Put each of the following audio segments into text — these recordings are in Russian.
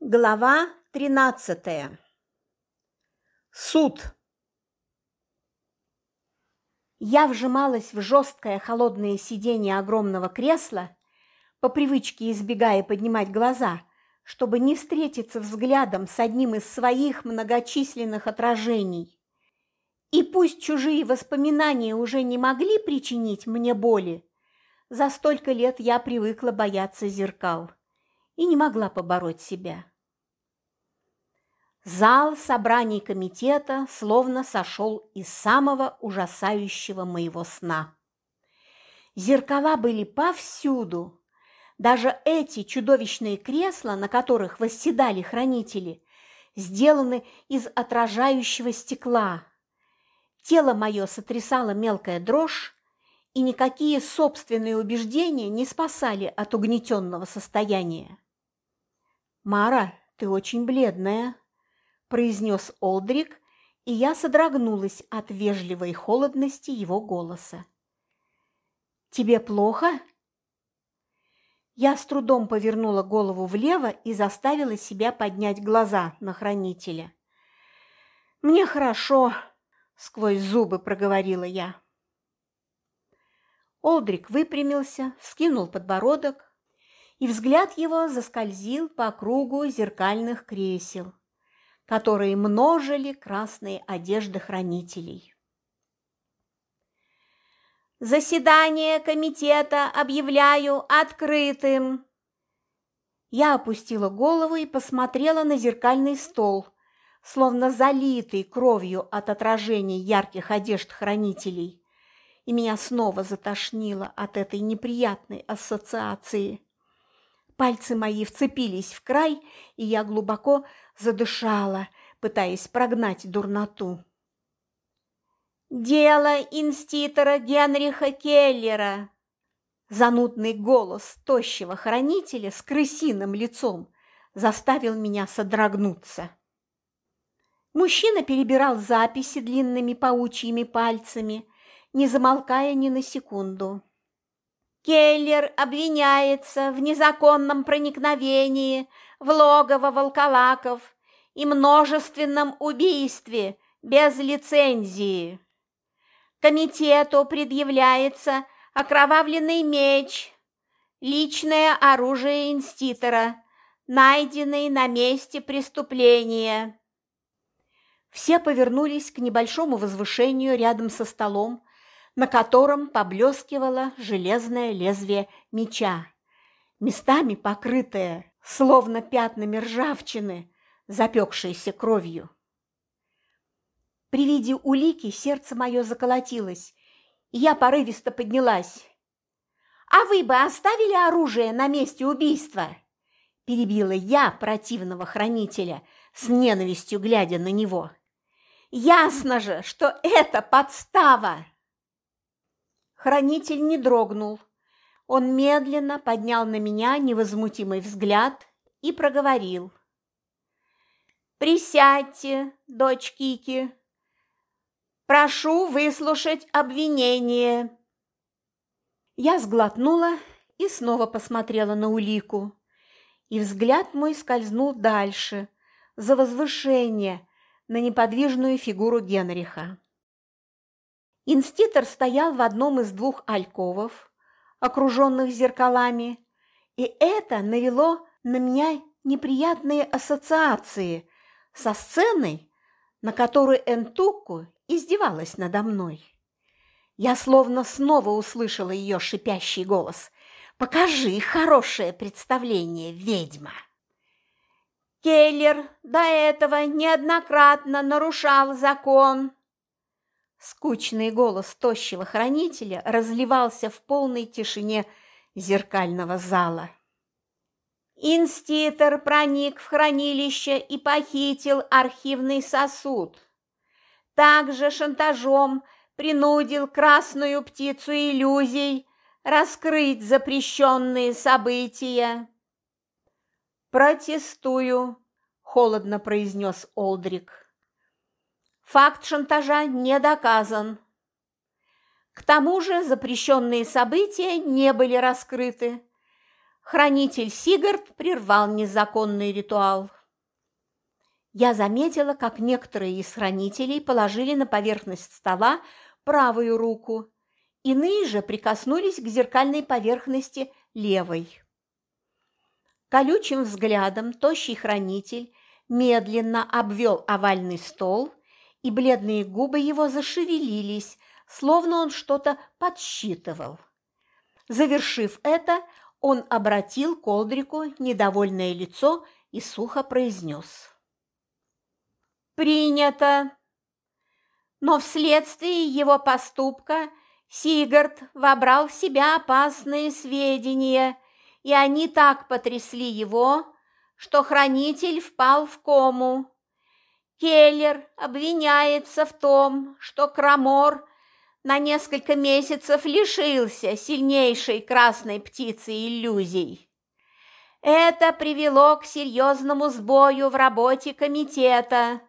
Глава тринадцатая. Суд. Я вжималась в жесткое холодное сиденье огромного кресла, по привычке избегая поднимать глаза, чтобы не встретиться взглядом с одним из своих многочисленных отражений. И пусть чужие воспоминания уже не могли причинить мне боли, за столько лет я привыкла бояться зеркал и не могла побороть себя. Зал собраний комитета словно сошел из самого ужасающего моего сна. Зеркала были повсюду. Даже эти чудовищные кресла, на которых восседали хранители, сделаны из отражающего стекла. Тело мое сотрясало мелкая дрожь, и никакие собственные убеждения не спасали от угнетенного состояния. «Мара, ты очень бледная», – произнес Олдрик, и я содрогнулась от вежливой холодности его голоса. «Тебе плохо?» Я с трудом повернула голову влево и заставила себя поднять глаза на хранителя. «Мне хорошо», – сквозь зубы проговорила я. Олдрик выпрямился, вскинул подбородок, и взгляд его заскользил по кругу зеркальных кресел, которые множили красные одежды хранителей. «Заседание комитета объявляю открытым!» Я опустила голову и посмотрела на зеркальный стол, словно залитый кровью от отражений ярких одежд хранителей, и меня снова затошнило от этой неприятной ассоциации. Пальцы мои вцепились в край, и я глубоко задышала, пытаясь прогнать дурноту. «Дело инститора Генриха Келлера!» Занудный голос тощего хранителя с крысиным лицом заставил меня содрогнуться. Мужчина перебирал записи длинными паучьими пальцами, не замолкая ни на секунду. Келлер обвиняется в незаконном проникновении в логово волколаков и множественном убийстве без лицензии. Комитету предъявляется окровавленный меч, личное оружие инститора, найденный на месте преступления. Все повернулись к небольшому возвышению рядом со столом, на котором поблескивало железное лезвие меча, местами покрытое, словно пятнами ржавчины, запекшейся кровью. При виде улики сердце мое заколотилось, и я порывисто поднялась. «А вы бы оставили оружие на месте убийства?» Перебила я противного хранителя, с ненавистью глядя на него. «Ясно же, что это подстава!» Хранитель не дрогнул. Он медленно поднял на меня невозмутимый взгляд и проговорил. «Присядьте, дочь Кики. Прошу выслушать обвинение». Я сглотнула и снова посмотрела на улику. И взгляд мой скользнул дальше, за возвышение, на неподвижную фигуру Генриха. Инститор стоял в одном из двух альковов, окруженных зеркалами, и это навело на меня неприятные ассоциации со сценой, на которой Энтуку издевалась надо мной. Я словно снова услышала ее шипящий голос. «Покажи хорошее представление, ведьма!» Келлер до этого неоднократно нарушал закон, Скучный голос тощего хранителя разливался в полной тишине зеркального зала. Инститор проник в хранилище и похитил архивный сосуд. Также шантажом принудил красную птицу иллюзий раскрыть запрещенные события. «Протестую», – холодно произнес Олдрик. Факт шантажа не доказан. К тому же запрещенные события не были раскрыты. хранитель Сигард прервал незаконный ритуал. Я заметила, как некоторые из хранителей положили на поверхность стола правую руку, иные же прикоснулись к зеркальной поверхности левой. Колючим взглядом тощий хранитель медленно обвел овальный стол, и бледные губы его зашевелились, словно он что-то подсчитывал. Завершив это, он обратил к Олдрику недовольное лицо и сухо произнес. «Принято!» Но вследствие его поступка Сигард вобрал в себя опасные сведения, и они так потрясли его, что хранитель впал в кому. Келлер обвиняется в том, что Крамор на несколько месяцев лишился сильнейшей красной птицы иллюзий. Это привело к серьезному сбою в работе комитета.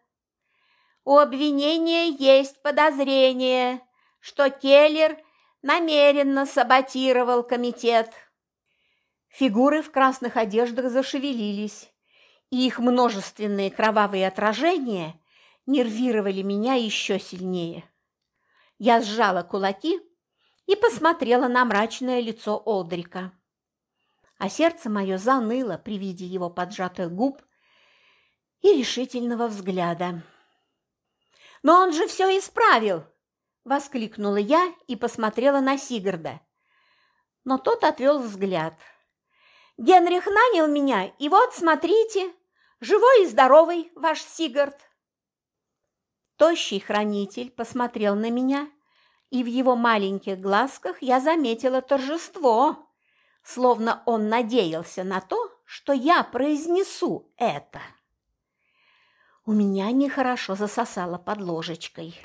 У обвинения есть подозрение, что Келлер намеренно саботировал комитет. Фигуры в красных одеждах зашевелились, и их множественные кровавые отражения нервировали меня еще сильнее. Я сжала кулаки и посмотрела на мрачное лицо Олдрика. А сердце мое заныло при виде его поджатых губ и решительного взгляда. «Но он же все исправил!» – воскликнула я и посмотрела на Сигарда. Но тот отвел взгляд. «Генрих нанял меня, и вот, смотрите, живой и здоровый ваш Сигард!» Тощий хранитель посмотрел на меня, и в его маленьких глазках я заметила торжество, словно он надеялся на то, что я произнесу это. У меня нехорошо засосало под ложечкой,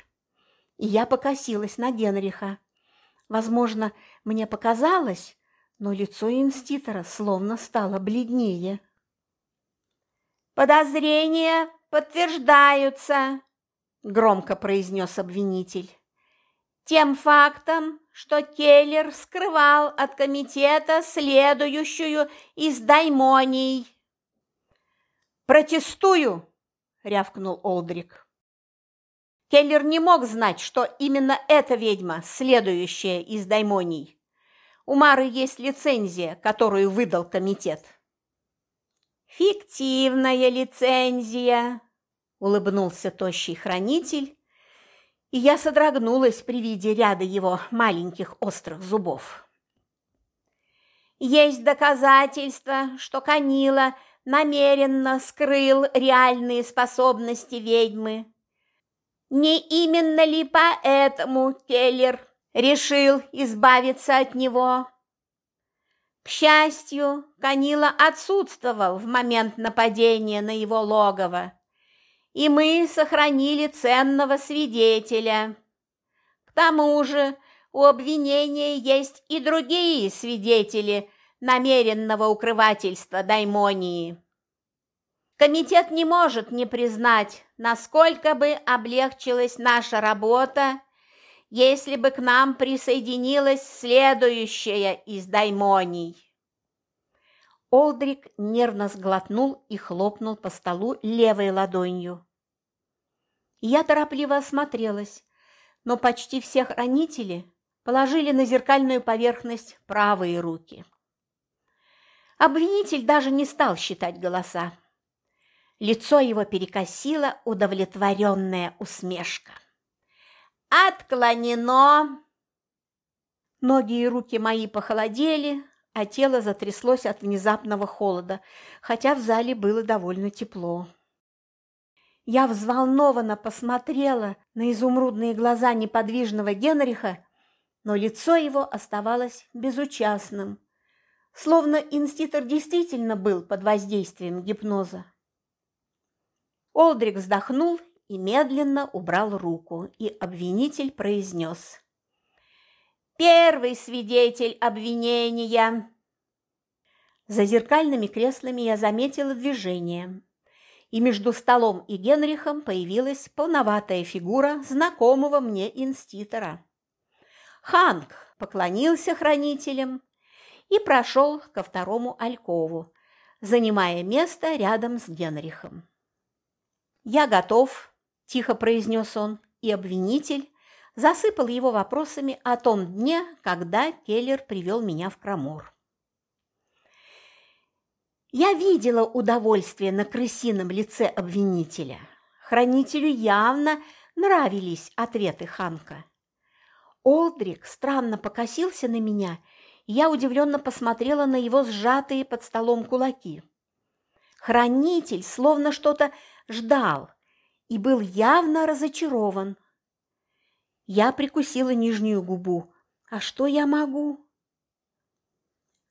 и я покосилась на Генриха. Возможно, мне показалось, но лицо инститора словно стало бледнее. «Подозрения подтверждаются», громко произнес обвинитель. Тем фактом, что Келлер скрывал от комитета следующую из даймоний. «Протестую!» – рявкнул Олдрик. Келлер не мог знать, что именно эта ведьма, следующая из даймоний. У Мары есть лицензия, которую выдал комитет. «Фиктивная лицензия», улыбнулся тощий хранитель, и я содрогнулась при виде ряда его маленьких острых зубов. Есть доказательства, что Канила намеренно скрыл реальные способности ведьмы. Не именно ли поэтому Келлер решил избавиться от него? К счастью, Канила отсутствовал в момент нападения на его логово, и мы сохранили ценного свидетеля. К тому же у обвинения есть и другие свидетели намеренного укрывательства даймонии. Комитет не может не признать, насколько бы облегчилась наша работа, если бы к нам присоединилась следующая из даймоний. Олдрик нервно сглотнул и хлопнул по столу левой ладонью. Я торопливо осмотрелась, но почти все хранители положили на зеркальную поверхность правые руки. Обвинитель даже не стал считать голоса. Лицо его перекосило удовлетворенная усмешка. «Отклонено!» Ноги и руки мои похолодели, а тело затряслось от внезапного холода, хотя в зале было довольно тепло. Я взволнованно посмотрела на изумрудные глаза неподвижного Генриха, но лицо его оставалось безучастным, словно инститор действительно был под воздействием гипноза. Олдрик вздохнул и медленно убрал руку, и обвинитель произнес – Первый свидетель обвинения. За зеркальными креслами я заметила движение, и между столом и Генрихом появилась полноватая фигура знакомого мне инститора. Ханк поклонился хранителям и прошел ко второму Алькову, занимая место рядом с Генрихом. «Я готов», – тихо произнес он, и обвинитель засыпал его вопросами о том дне, когда Келлер привел меня в Крамор. Я видела удовольствие на крысином лице обвинителя. Хранителю явно нравились ответы Ханка. Олдрик странно покосился на меня, и я удивленно посмотрела на его сжатые под столом кулаки. Хранитель словно что-то ждал и был явно разочарован. Я прикусила нижнюю губу. А что я могу?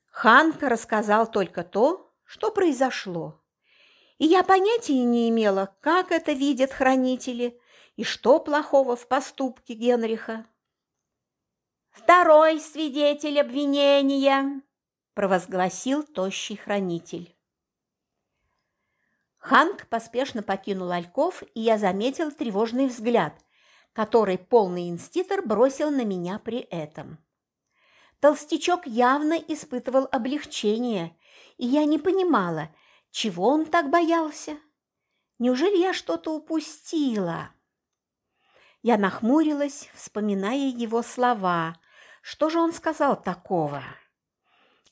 Ханка рассказал только то, что произошло. И я понятия не имела, как это видят хранители и что плохого в поступке Генриха. «Второй свидетель обвинения!» – провозгласил тощий хранитель. Ханк поспешно покинул Альков, и я заметил тревожный взгляд, который полный инститор бросил на меня при этом. Толстячок явно испытывал облегчение, и я не понимала, чего он так боялся. Неужели я что-то упустила? Я нахмурилась, вспоминая его слова. Что же он сказал такого?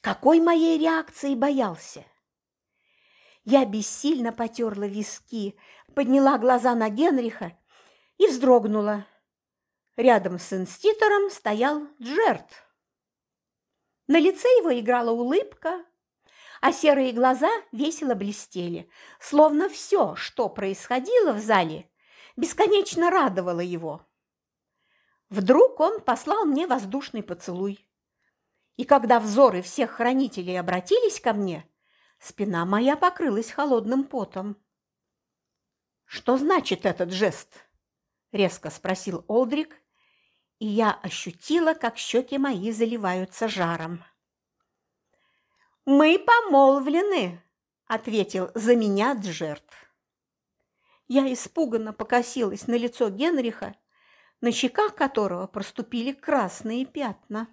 Какой моей реакции боялся? Я бессильно потерла виски, подняла глаза на Генриха и вздрогнула. Рядом с инститором стоял Джерт. На лице его играла улыбка, а серые глаза весело блестели, словно все, что происходило в зале, бесконечно радовало его. Вдруг он послал мне воздушный поцелуй. И когда взоры всех хранителей обратились ко мне, спина моя покрылась холодным потом. «Что значит этот жест?» – резко спросил Олдрик, и я ощутила, как щеки мои заливаются жаром. «Мы помолвлены», – ответил за меня Джерт. Я испуганно покосилась на лицо Генриха, на щеках которого проступили красные пятна.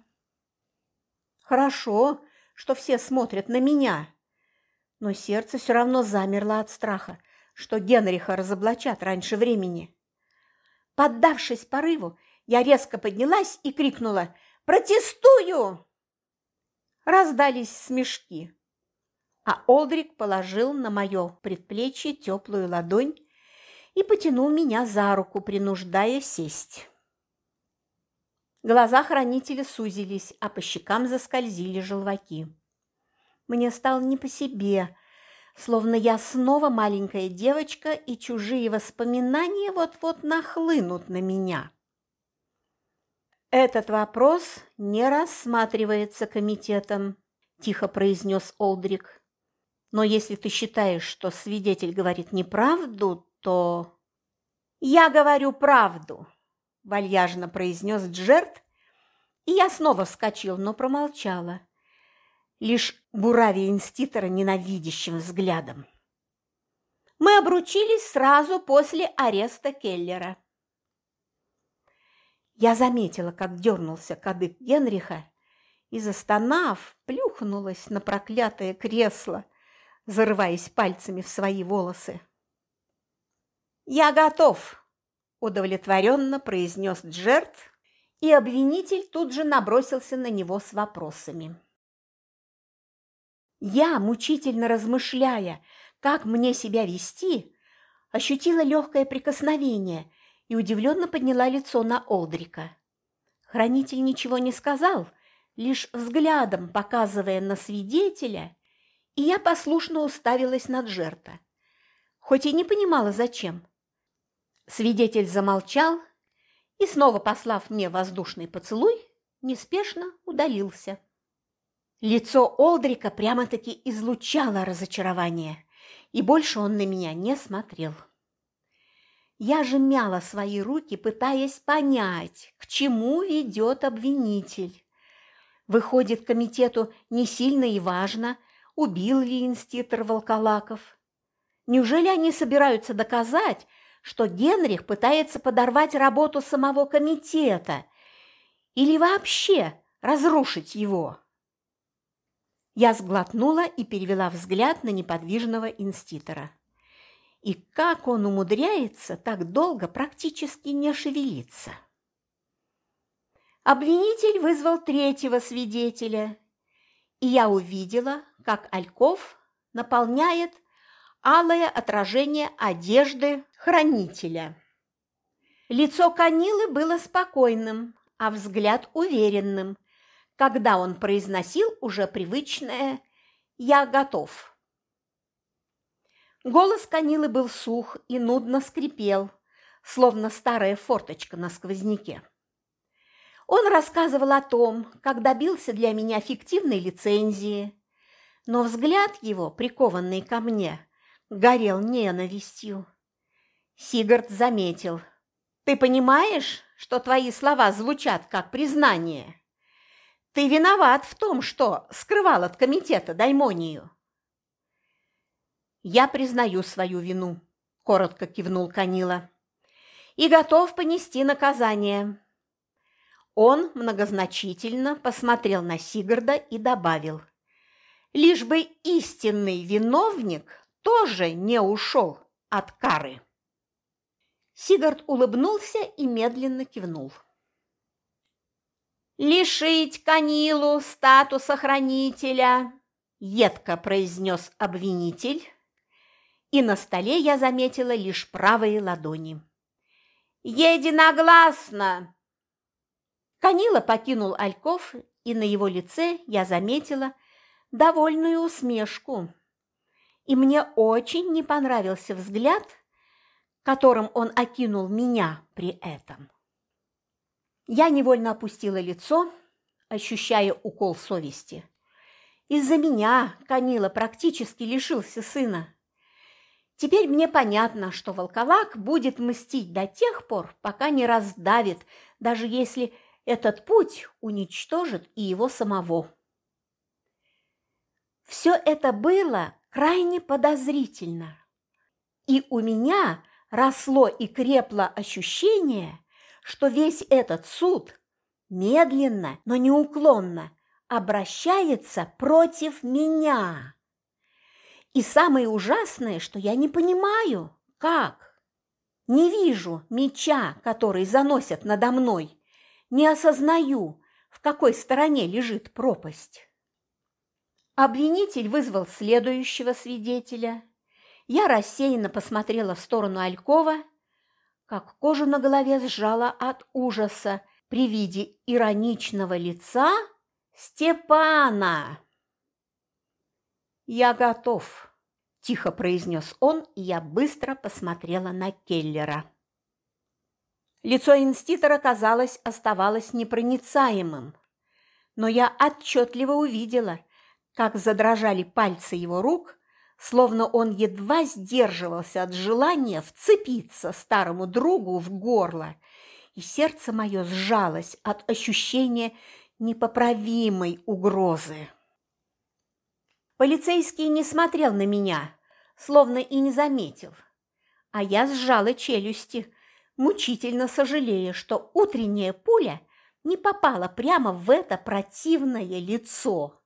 Хорошо, что все смотрят на меня, но сердце все равно замерло от страха, что Генриха разоблачат раньше времени. Поддавшись порыву, я резко поднялась и крикнула «Протестую!» Раздались смешки, а Олдрик положил на мое предплечье теплую ладонь и потянул меня за руку, принуждая сесть. Глаза хранителя сузились, а по щекам заскользили желваки. Мне стало не по себе, словно я снова маленькая девочка, и чужие воспоминания вот-вот нахлынут на меня. «Этот вопрос не рассматривается комитетом», – тихо произнес Олдрик. «Но если ты считаешь, что свидетель говорит неправду, то...» «Я говорю правду», – вальяжно произнес Джерт, и я снова вскочил, но промолчала лишь буравя инститора ненавидящим взглядом. Мы обручились сразу после ареста Келлера. Я заметила, как дернулся кадык Генриха, и, застонав, плюхнулась на проклятое кресло, зарываясь пальцами в свои волосы. «Я готов!» – удовлетворенно произнес Джерт, и обвинитель тут же набросился на него с вопросами. Я, мучительно размышляя, как мне себя вести, ощутила легкое прикосновение и удивленно подняла лицо на Олдрика. Хранитель ничего не сказал, лишь взглядом показывая на свидетеля, и я послушно уставилась на Джерта, хоть и не понимала, зачем. Свидетель замолчал и, снова послав мне воздушный поцелуй, неспешно удалился. Лицо Олдрика прямо-таки излучало разочарование, и больше он на меня не смотрел. Я же мяла свои руки, пытаясь понять, к чему ведет обвинитель. Выходит, комитету не сильно и важно, убил ли инститор Волколаков. Неужели они собираются доказать, что Генрих пытается подорвать работу самого комитета или вообще разрушить его? Я сглотнула и перевела взгляд на неподвижного инститора. И как он умудряется так долго практически не шевелиться? Обвинитель вызвал третьего свидетеля, и я увидела, как Альков наполняет алое отражение одежды хранителя. Лицо Канилы было спокойным, а взгляд уверенным, когда он произносил уже привычное «Я готов». Голос Канилы был сух и нудно скрипел, словно старая форточка на сквозняке. Он рассказывал о том, как добился для меня фиктивной лицензии, но взгляд его, прикованный ко мне, горел ненавистью. Сигард заметил. «Ты понимаешь, что твои слова звучат как признание? Ты виноват в том, что скрывал от комитета даймонию». «Я признаю свою вину», – коротко кивнул Канила, – «и готов понести наказание». Он многозначительно посмотрел на Сигарда и добавил. «Лишь бы истинный виновник тоже не ушел от кары». Сигард улыбнулся и медленно кивнул. «Лишить Канилу статуса хранителя», – едко произнес обвинитель, и на столе я заметила лишь правые ладони. «Единогласно!» Канила покинул Альков, и на его лице я заметила довольную усмешку. И мне очень не понравился взгляд, которым он окинул меня при этом. Я невольно опустила лицо, ощущая укол совести. Из-за меня Канила практически лишился сына. Теперь мне понятно, что волковак будет мстить до тех пор, пока не раздавит, даже если этот путь уничтожит и его самого. Все это было крайне подозрительно. И у меня росло и крепло ощущение, что весь этот суд медленно, но неуклонно обращается против меня. И самое ужасное, что я не понимаю, как. Не вижу меча, который заносят надо мной, не осознаю, в какой стороне лежит пропасть. Обвинитель вызвал следующего свидетеля. Я рассеянно посмотрела в сторону Алькова, как кожу на голове сжала от ужаса при виде ироничного лица Степана. «Я готов», – тихо произнес он, и я быстро посмотрела на Келлера. Лицо инститора, казалось, оставалось непроницаемым, но я отчетливо увидела, как задрожали пальцы его рук, словно он едва сдерживался от желания вцепиться старому другу в горло, и сердце мое сжалось от ощущения непоправимой угрозы. Полицейский не смотрел на меня, словно и не заметил, а я сжала челюсти, мучительно сожалея, что утренняя пуля не попала прямо в это противное лицо.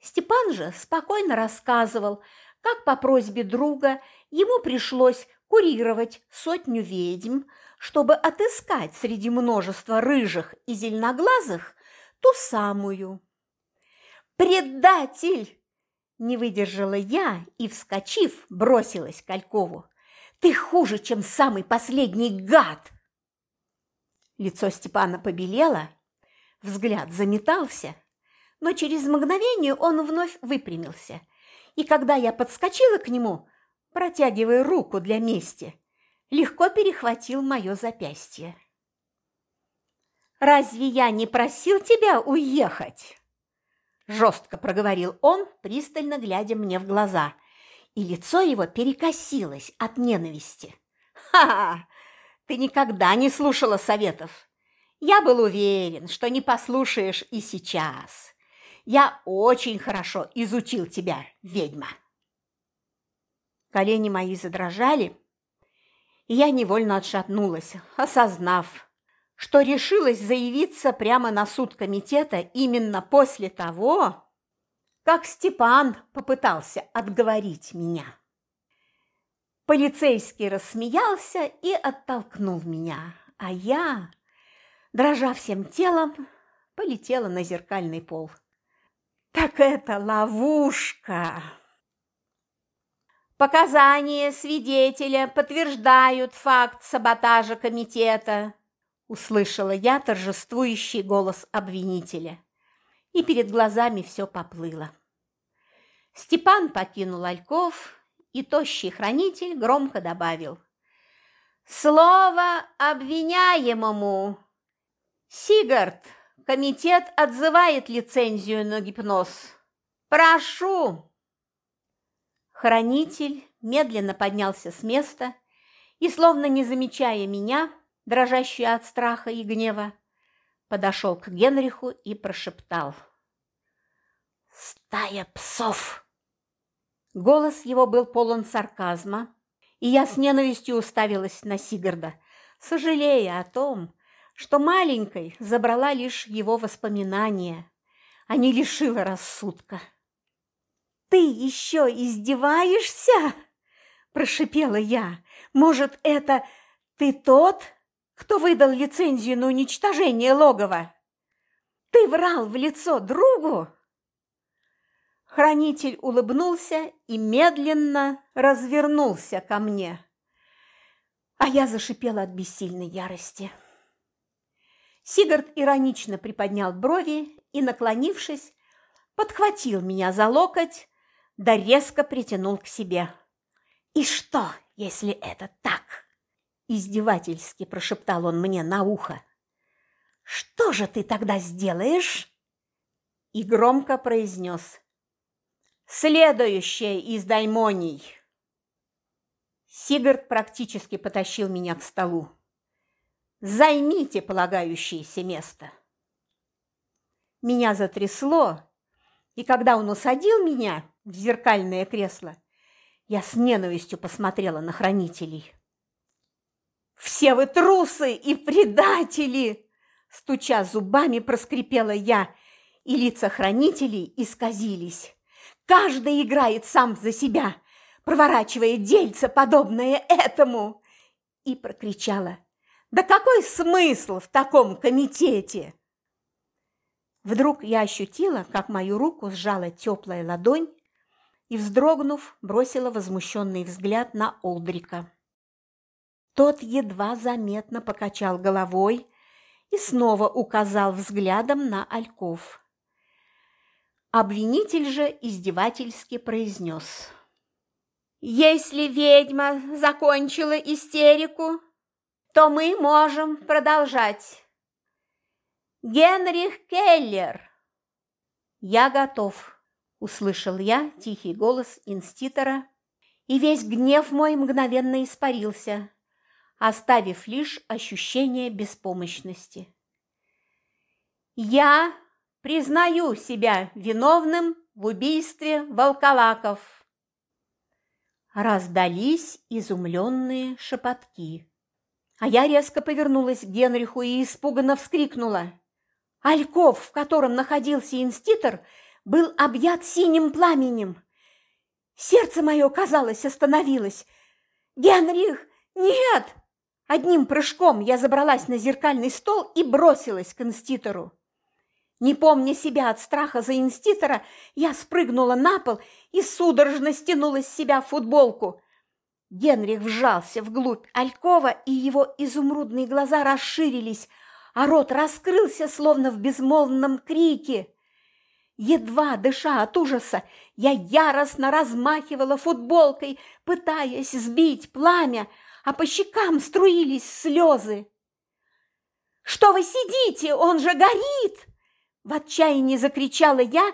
Степан же спокойно рассказывал, как по просьбе друга ему пришлось курировать сотню ведьм, чтобы отыскать среди множества рыжих и зеленоглазых ту самую. «Предатель!» – не выдержала я и, вскочив, бросилась к Алькову. Ты хуже, чем самый последний гад!» Лицо Степана побелело, взгляд заметался, но через мгновение он вновь выпрямился, и когда я подскочила к нему, протягивая руку для мести, легко перехватил мое запястье. «Разве я не просил тебя уехать?» Жестко проговорил он, пристально глядя мне в глаза – и лицо его перекосилось от ненависти. «Ха-ха! Ты никогда не слушала советов. Я был уверен, что не послушаешь и сейчас. Я очень хорошо изучил тебя, ведьма». Колени мои задрожали, и я невольно отшатнулась, осознав, что решилась заявиться прямо на суд комитета именно после того, как Степан попытался отговорить меня. Полицейский рассмеялся и оттолкнул меня, а я, дрожа всем телом, полетела на зеркальный пол. Так это ловушка! Показания свидетеля подтверждают факт саботажа комитета, услышала я торжествующий голос обвинителя. И перед глазами все поплыло. Степан покинул Альков, и тощий хранитель громко добавил. «Слово обвиняемому! Сигард, комитет отзывает лицензию на гипноз. Прошу!» Хранитель медленно поднялся с места и, словно не замечая меня, дрожащую от страха и гнева, подошел к Генриху и прошептал. «Стая псов!» Голос его был полон сарказма, и я с ненавистью уставилась на Сигарда, сожалея о том, что маленькой забрала лишь его воспоминания, а не лишила рассудка. «Ты еще издеваешься?» – прошипела я. «Может, это ты тот, кто выдал лицензию на уничтожение логова? Ты врал в лицо другу?» Хранитель улыбнулся и медленно развернулся ко мне. А я зашипела от бессильной ярости. Сигард иронично приподнял брови и, наклонившись, подхватил меня за локоть, да резко притянул к себе. «И что, если это так?» – издевательски прошептал он мне на ухо. «Что же ты тогда сделаешь?» И громко произнес. «Следующее из даймоний!» Сигард практически потащил меня к столу. «Займите полагающееся место!» Меня затрясло, и когда он усадил меня, в зеркальное кресло, я с ненавистью посмотрела на хранителей. «Все вы трусы и предатели!» Стуча зубами, проскрипела я, и лица хранителей исказились. «Каждый играет сам за себя, проворачивая дельце, подобное этому!» И прокричала. «Да какой смысл в таком комитете?» Вдруг я ощутила, как мою руку сжала теплая ладонь, и, вздрогнув, бросила возмущенный взгляд на Олдрика. Тот едва заметно покачал головой и снова указал взглядом на Альков. Обвинитель же издевательски произнес. «Если ведьма закончила истерику, то мы можем продолжать. Генрих Келлер!» «Я готов», Услышал я тихий голос инститора, и весь гнев мой мгновенно испарился, оставив лишь ощущение беспомощности. «Я признаю себя виновным в убийстве волколаков!» Раздались изумленные шепотки. А я резко повернулась к Генриху и испуганно вскрикнула. Альков, в котором находился инститор, был объят синим пламенем. Сердце мое, казалось, остановилось. «Генрих, нет!» Одним прыжком я забралась на зеркальный стол и бросилась к инститору. Не помня себя от страха за инститора, я спрыгнула на пол и судорожно стянула с себя футболку. Генрих вжался вглубь Алькова, и его изумрудные глаза расширились, а рот раскрылся, словно в безмолвном крике. Едва дыша от ужаса, я яростно размахивала футболкой, пытаясь сбить пламя, а по щекам струились слезы. «Что вы сидите? Он же горит!» В отчаянии закричала я,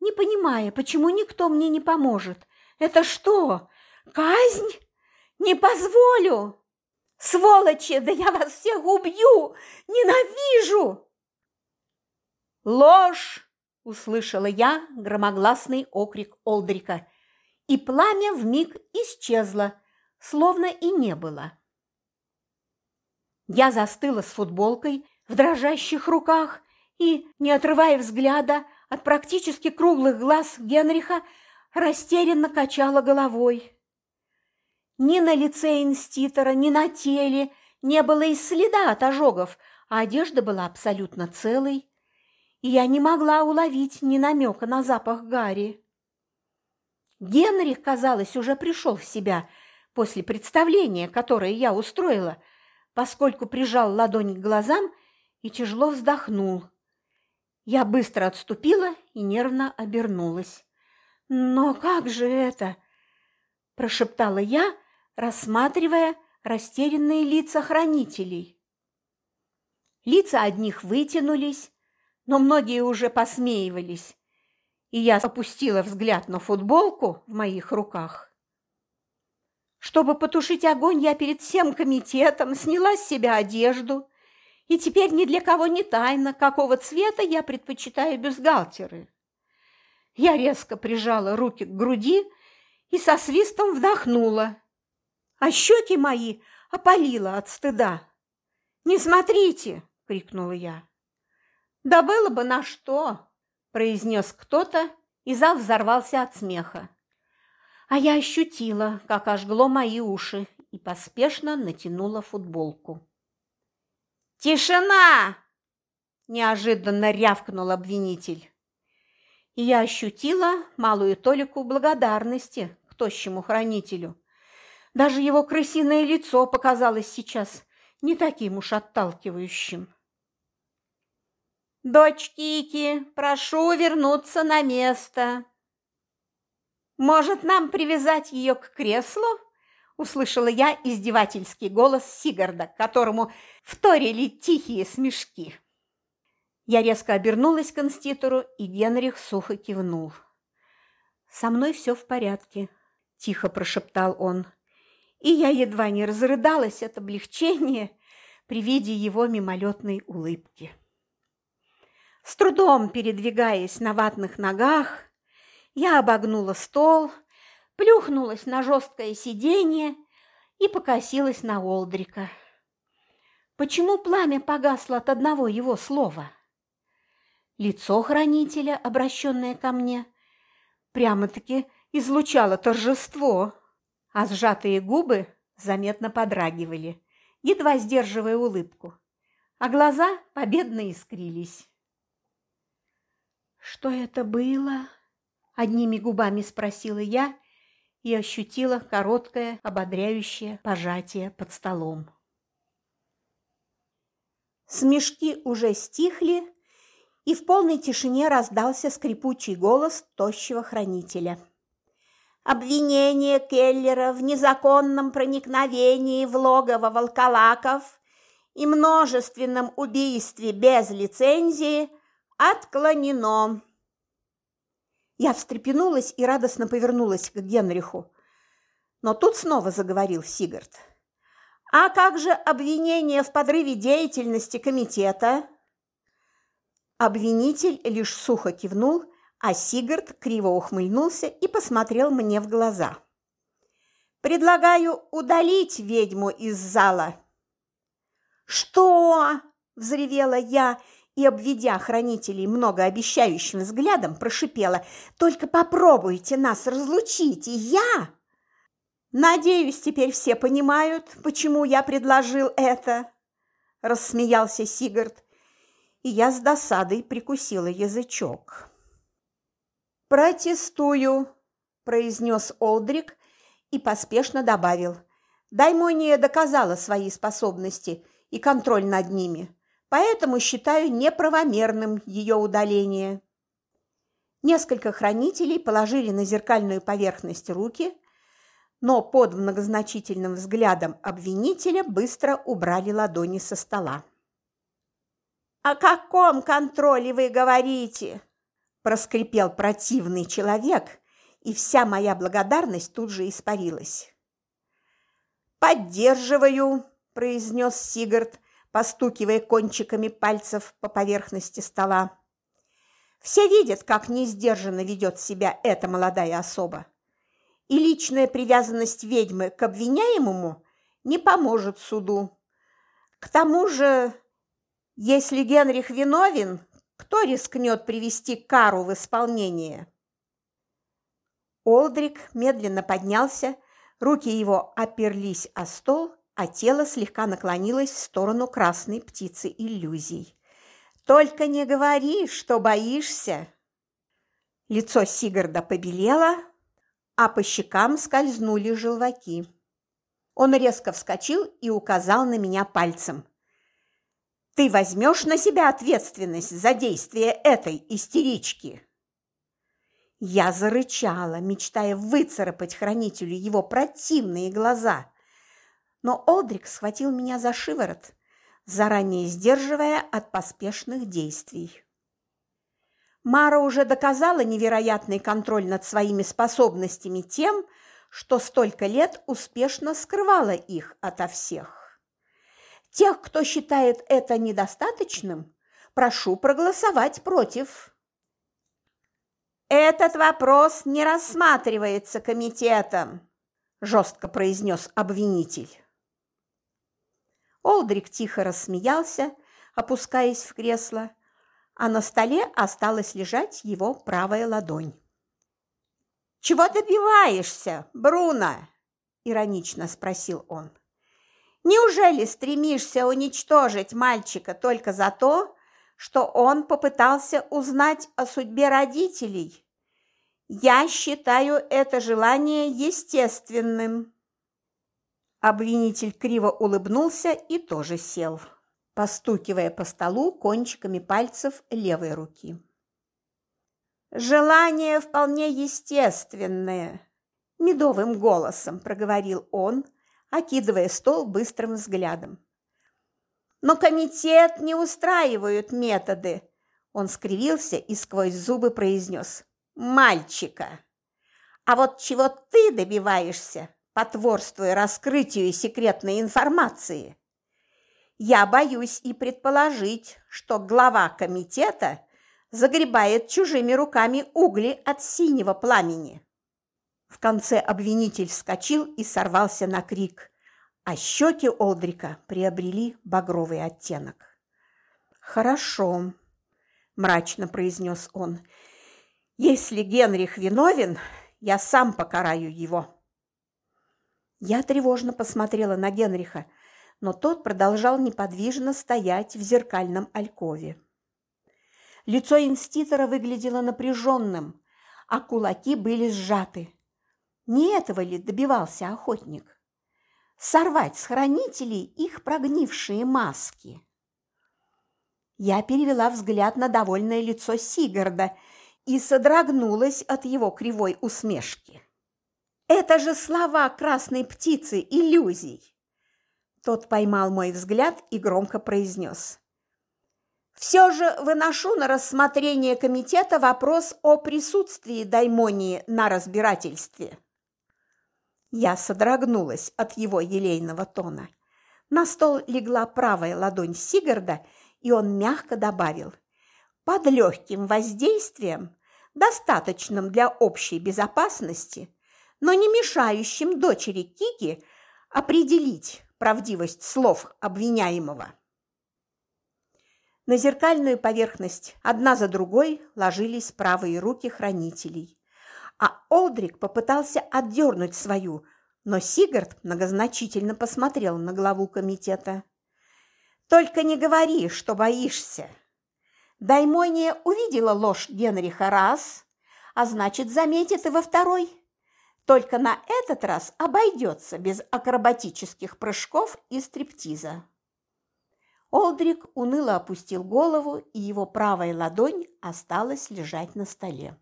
не понимая, почему никто мне не поможет. «Это что, казнь? Не позволю!» «Сволочи, да я вас всех убью! Ненавижу!» «Ложь!» услышала я громогласный окрик Олдрика, и пламя вмиг исчезло, словно и не было. Я застыла с футболкой в дрожащих руках и, не отрывая взгляда от практически круглых глаз Генриха растерянно качала головой. Ни на лице инститора, ни на теле не было и следа от ожогов, а одежда была абсолютно целой, и я не могла уловить ни намека на запах Гарри. Генрих, казалось, уже пришел в себя после представления, которое я устроила, поскольку прижал ладонь к глазам и тяжело вздохнул. Я быстро отступила и нервно обернулась. «Но как же это?» – прошептала я, рассматривая растерянные лица хранителей. Лица одних вытянулись, но многие уже посмеивались, и я опустила взгляд на футболку в моих руках. Чтобы потушить огонь, я перед всем комитетом сняла с себя одежду, и теперь ни для кого не тайно, какого цвета я предпочитаю бюстгальтеры. Я резко прижала руки к груди и со свистом вдохнула, а щеки мои опалило от стыда. «Не смотрите!» – крикнула я. «Да было бы на что!» – произнес кто-то, и зал взорвался от смеха. А я ощутила, как ожгло мои уши, и поспешно натянула футболку. «Тишина!» – неожиданно рявкнул обвинитель. И я ощутила малую толику благодарности к тощему хранителю. Даже его крысиное лицо показалось сейчас не таким уж отталкивающим. «Дочь Кики, прошу вернуться на место!» «Может, нам привязать ее к креслу?» – услышала я издевательский голос Сигарда, которому вторили тихие смешки. Я резко обернулась к конститору, и Генрих сухо кивнул. «Со мной все в порядке», – тихо прошептал он. И я едва не разрыдалась от облегчения при виде его мимолетной улыбки. С трудом передвигаясь на ватных ногах, я обогнула стол – плюхнулась на жесткое сиденье и покосилась на Олдрика. Почему пламя погасло от одного его слова? Лицо хранителя, обращенное ко мне, прямо-таки излучало торжество, а сжатые губы заметно подрагивали, едва сдерживая улыбку, а глаза победно искрились. «Что это было?» – одними губами спросила я и ощутила короткое, ободряющее пожатие под столом. Смешки уже стихли, и в полной тишине раздался скрипучий голос тощего хранителя. Обвинение Келлера в незаконном проникновении в логово волколаков и множественном убийстве без лицензии отклонено. Я встрепенулась и радостно повернулась к Генриху. Но тут снова заговорил Сигард. «А как же обвинение в подрыве деятельности комитета?» Обвинитель лишь сухо кивнул, а Сигард криво ухмыльнулся и посмотрел мне в глаза. «Предлагаю удалить ведьму из зала». «Что?» – взревела я и, обведя хранителей многообещающим взглядом, прошипела «Только попробуйте нас разлучить, и я...» «Надеюсь, теперь все понимают, почему я предложил это», – рассмеялся Сигард, и я с досадой прикусила язычок. «Протестую», – произнес Олдрик и поспешно добавил. «Даймония доказала свои способности и контроль над ними поэтому считаю неправомерным ее удаление. Несколько хранителей положили на зеркальную поверхность руки, но под многозначительным взглядом обвинителя быстро убрали ладони со стола. «О каком контроле вы говорите?» – проскрипел противный человек, и вся моя благодарность тут же испарилась. «Поддерживаю», – произнес Сигард, постукивая кончиками пальцев по поверхности стола. Все видят, как несдержанно ведет себя эта молодая особа. И личная привязанность ведьмы к обвиняемому не поможет суду. К тому же, если Генрих виновен, кто рискнет привести кару в исполнение? Олдрик медленно поднялся, руки его оперлись о стол, а тело слегка наклонилось в сторону красной птицы иллюзий. «Только не говори, что боишься!» Лицо Сигарда побелело, а по щекам скользнули желваки. Он резко вскочил и указал на меня пальцем. «Ты возьмешь на себя ответственность за действие этой истерички?» Я зарычала, мечтая выцарапать хранителю его противные глаза. Но Олдрик схватил меня за шиворот, заранее сдерживая от поспешных действий. Мара уже доказала невероятный контроль над своими способностями тем, что столько лет успешно скрывала их ото всех. Тех, кто считает это недостаточным, прошу проголосовать против. «Этот вопрос не рассматривается комитетом», – жестко произнес обвинитель. Олдрик тихо рассмеялся, опускаясь в кресло, а на столе осталась лежать его правая ладонь. «Чего добиваешься, Бруно?» – иронично спросил он. «Неужели стремишься уничтожить мальчика только за то, что он попытался узнать о судьбе родителей. Я считаю это желание естественным. Обвинитель криво улыбнулся и тоже сел, постукивая по столу кончиками пальцев левой руки. «Желание вполне естественное», – медовым голосом проговорил он, окидывая стол быстрым взглядом. Но комитет не устраивают методы. Он скривился и сквозь зубы произнес. Мальчика. А вот чего ты добиваешься, потворствуя раскрытию секретной информации? Я боюсь и предположить, что глава комитета загребает чужими руками угли от синего пламени. В конце обвинитель вскочил и сорвался на крик а щеки Олдрика приобрели багровый оттенок. «Хорошо», – мрачно произнес он, – «если Генрих виновен, я сам покараю его». Я тревожно посмотрела на Генриха, но тот продолжал неподвижно стоять в зеркальном алькове. Лицо инститора выглядело напряженным, а кулаки были сжаты. Не этого ли добивался охотник? сорвать с хранителей их прогнившие маски. Я перевела взгляд на довольное лицо Сигарда и содрогнулась от его кривой усмешки. «Это же слова красной птицы иллюзий!» Тот поймал мой взгляд и громко произнес. «Все же выношу на рассмотрение комитета вопрос о присутствии даймонии на разбирательстве». Я содрогнулась от его елейного тона. На стол легла правая ладонь Сигарда, и он мягко добавил. Под легким воздействием, достаточным для общей безопасности, но не мешающим дочери Кики определить правдивость слов обвиняемого. На зеркальную поверхность одна за другой ложились правые руки хранителей а Олдрик попытался отдернуть свою, но Сигард многозначительно посмотрел на главу комитета. «Только не говори, что боишься. Даймония увидела ложь Генриха раз, а значит, заметит и во второй. Только на этот раз обойдется без акробатических прыжков и стриптиза». Олдрик уныло опустил голову, и его правая ладонь осталась лежать на столе.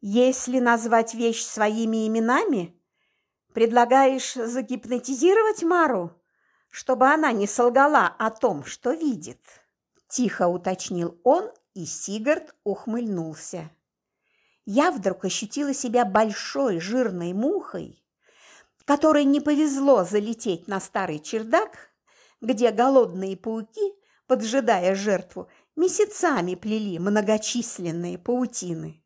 Если назвать вещь своими именами, предлагаешь загипнотизировать Мару, чтобы она не солгала о том, что видит? Тихо уточнил он, и Сигард ухмыльнулся. Я вдруг ощутила себя большой жирной мухой, которой не повезло залететь на старый чердак, где голодные пауки, поджидая жертву, месяцами плели многочисленные паутины.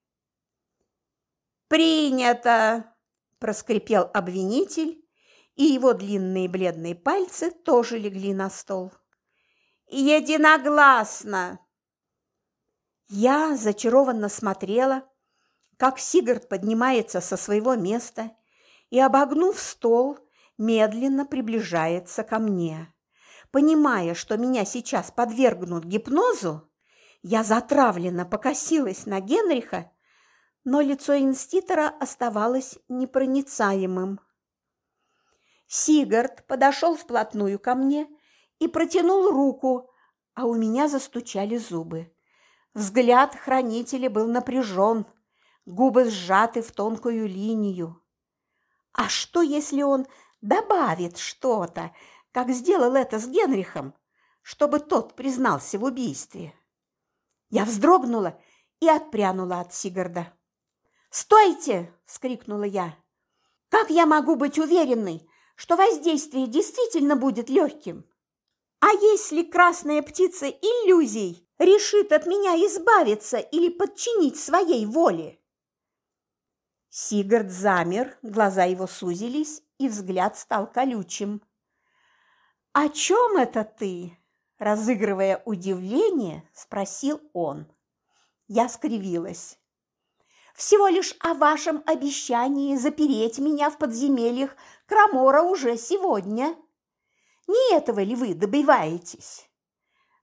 «Принято!» – проскрипел обвинитель, и его длинные бледные пальцы тоже легли на стол. «Единогласно!» Я зачарованно смотрела, как Сигард поднимается со своего места и, обогнув стол, медленно приближается ко мне. Понимая, что меня сейчас подвергнут гипнозу, я затравленно покосилась на Генриха, но лицо инститора оставалось непроницаемым. Сигард подошел вплотную ко мне и протянул руку, а у меня застучали зубы. Взгляд хранителя был напряжен, губы сжаты в тонкую линию. А что, если он добавит что-то, как сделал это с Генрихом, чтобы тот признался в убийстве? Я вздрогнула и отпрянула от Сигарда. «Стойте!» – вскрикнула я. «Как я могу быть уверенной, что воздействие действительно будет легким? А если красная птица иллюзий решит от меня избавиться или подчинить своей воле?» Сигард замер, глаза его сузились, и взгляд стал колючим. «О чем это ты?» – разыгрывая удивление, спросил он. Я скривилась. «Всего лишь о вашем обещании запереть меня в подземельях Крамора уже сегодня. Не этого ли вы добиваетесь?»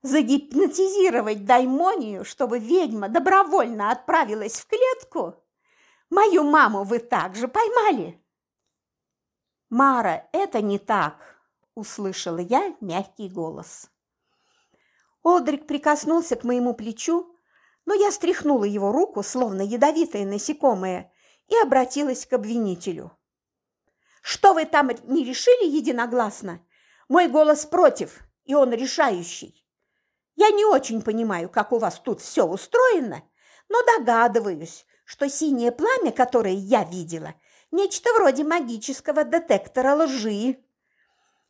Загипнотизировать даймонию, чтобы ведьма добровольно отправилась в клетку? Мою маму вы также поймали?» «Мара, это не так!» – услышала я мягкий голос. Одрик прикоснулся к моему плечу, но я стряхнула его руку, словно ядовитое насекомое, и обратилась к обвинителю. «Что вы там не решили единогласно? Мой голос против, и он решающий. Я не очень понимаю, как у вас тут все устроено, но догадываюсь, что синее пламя, которое я видела, нечто вроде магического детектора лжи.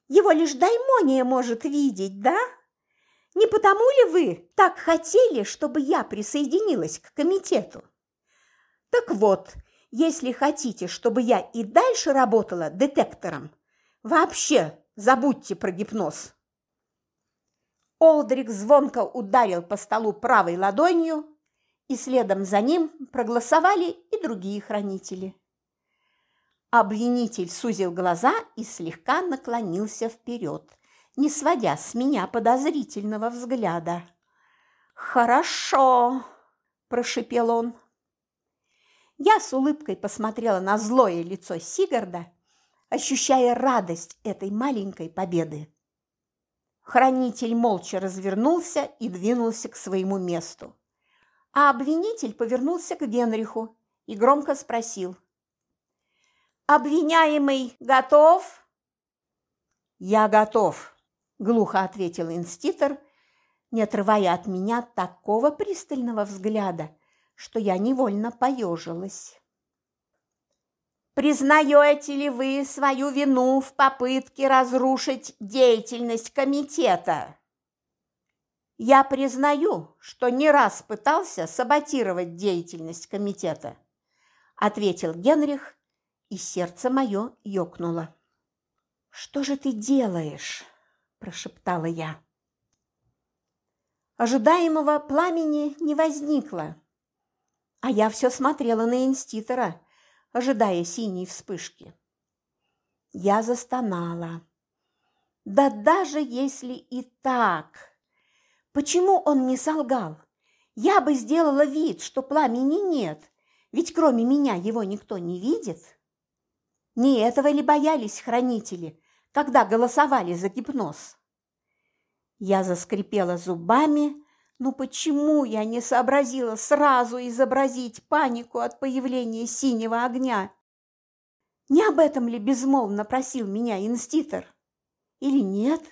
Его лишь даймония может видеть, да? Не потому ли вы так хотели, чтобы я присоединилась к комитету? Так вот, если хотите, чтобы я и дальше работала детектором, вообще забудьте про гипноз. Олдрик звонко ударил по столу правой ладонью, и следом за ним проголосовали и другие хранители. Обвинитель сузил глаза и слегка наклонился вперед, не сводя с меня подозрительного взгляда. «Хорошо!» – прошипел он. Я с улыбкой посмотрела на злое лицо Сигарда, ощущая радость этой маленькой победы. Хранитель молча развернулся и двинулся к своему месту. А обвинитель повернулся к Генриху и громко спросил. «Обвиняемый готов?» «Я готов», – глухо ответил инститор, не отрывая от меня такого пристального взгляда, что я невольно поежилась. «Признаете ли вы свою вину в попытке разрушить деятельность комитета?» Я признаю, что не раз пытался саботировать деятельность комитета, ответил Генрих, и сердце мое ёкнуло. Что же ты делаешь? Прошептала я. Ожидаемого пламени не возникло, а я все смотрела на инститора, ожидая синей вспышки. Я застонала. Да даже если и так, Почему он не солгал? Я бы сделала вид, что пламени нет, ведь кроме меня его никто не видит. Не этого ли боялись хранители, когда голосовали за гипноз? Я заскрипела зубами, но почему я не сообразила сразу изобразить панику от появления синего огня? Не об этом ли безмолвно просил меня инститор? Или нет?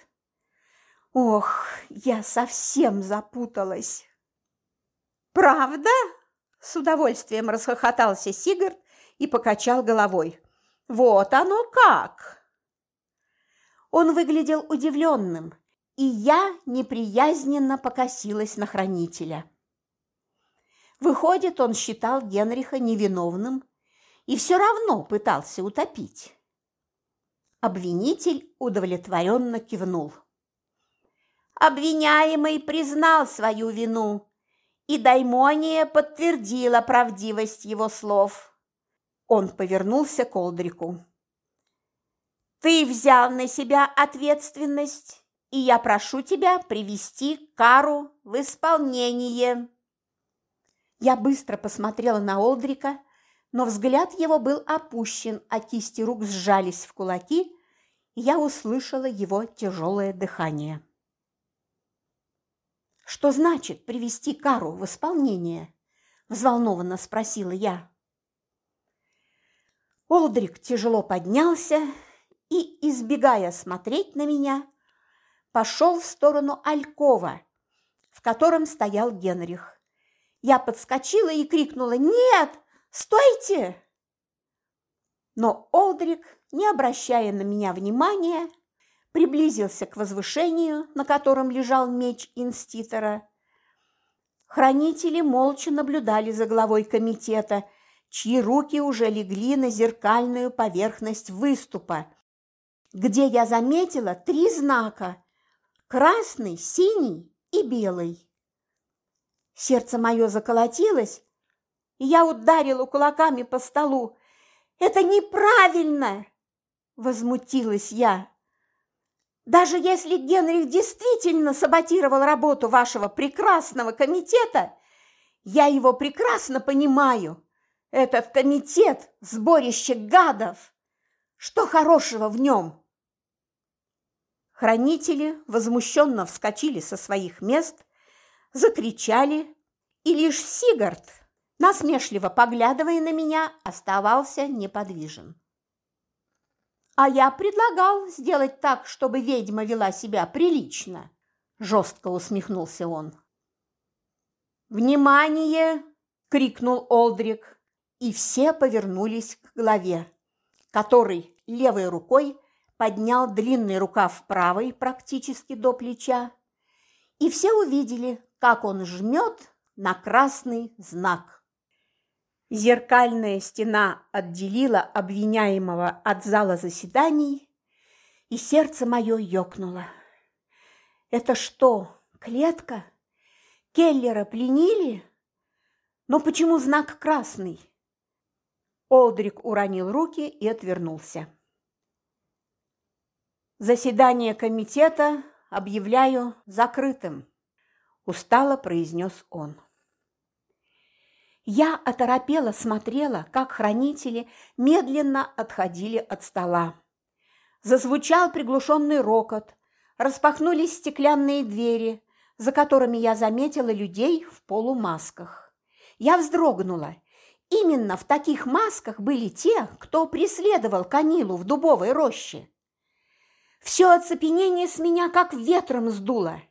Ох, я совсем запуталась. Правда? С удовольствием расхохотался Сигард и покачал головой. Вот оно как! Он выглядел удивленным, и я неприязненно покосилась на хранителя. Выходит, он считал Генриха невиновным и все равно пытался утопить. Обвинитель удовлетворенно кивнул. Обвиняемый признал свою вину и Даймония подтвердила правдивость его слов. Он повернулся к Олдрику. «Ты взял на себя ответственность, и я прошу тебя привести кару в исполнение». Я быстро посмотрела на Олдрика, но взгляд его был опущен, а кисти рук сжались в кулаки, и я услышала его тяжелое дыхание. «Что значит привести кару в исполнение?» – взволнованно спросила я. Олдрик тяжело поднялся и, избегая смотреть на меня, пошел в сторону Алькова, в котором стоял Генрих. Я подскочила и крикнула «Нет! Стойте!» Но Олдрик, не обращая на меня внимания, приблизился к возвышению, на котором лежал меч инститора. Хранители молча наблюдали за главой комитета, чьи руки уже легли на зеркальную поверхность выступа, где я заметила три знака – красный, синий и белый. Сердце мое заколотилось, и я ударила кулаками по столу. «Это неправильно!» – возмутилась я. Даже если Генрих действительно саботировал работу вашего прекрасного комитета, я его прекрасно понимаю. Этот комитет – сборище гадов. Что хорошего в нем? Хранители возмущенно вскочили со своих мест, закричали, и лишь Сигард, насмешливо поглядывая на меня, оставался неподвижен. А я предлагал сделать так, чтобы ведьма вела себя прилично, жестко усмехнулся он. «Внимание!» – крикнул Олдрик, и все повернулись к главе, который левой рукой поднял длинный рукав правой практически до плеча, и все увидели, как он жмет на красный знак. Зеркальная стена отделила обвиняемого от зала заседаний, и сердце мое ёкнуло. Это что, клетка? Келлера пленили? Но почему знак красный? Олдрик уронил руки и отвернулся. Заседание комитета объявляю закрытым, устало произнес он. Я оторопела смотрела, как хранители медленно отходили от стола. Зазвучал приглушенный рокот, распахнулись стеклянные двери, за которыми я заметила людей в полумасках. Я вздрогнула. Именно в таких масках были те, кто преследовал Канилу в дубовой роще. Все оцепенение с меня как ветром сдуло.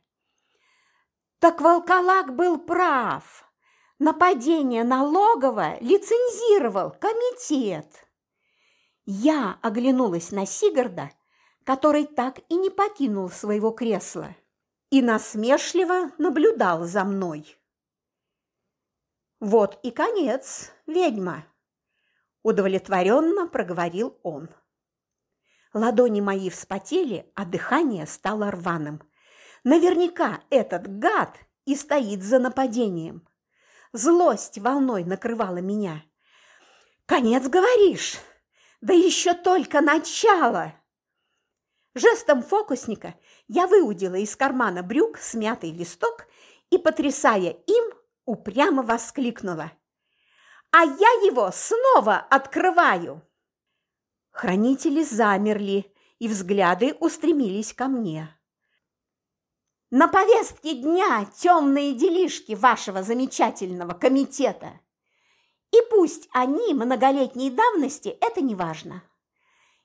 Так волколак был прав. Нападение на логово лицензировал комитет. Я оглянулась на Сигарда, который так и не покинул своего кресла, и насмешливо наблюдал за мной. «Вот и конец, ведьма!» – удовлетворенно проговорил он. Ладони мои вспотели, а дыхание стало рваным. Наверняка этот гад и стоит за нападением. Злость волной накрывала меня. «Конец, говоришь? Да еще только начало!» Жестом фокусника я выудила из кармана брюк смятый листок и, потрясая им, упрямо воскликнула. «А я его снова открываю!» Хранители замерли, и взгляды устремились ко мне. На повестке дня темные делишки вашего замечательного комитета. И пусть они многолетней давности, это не важно.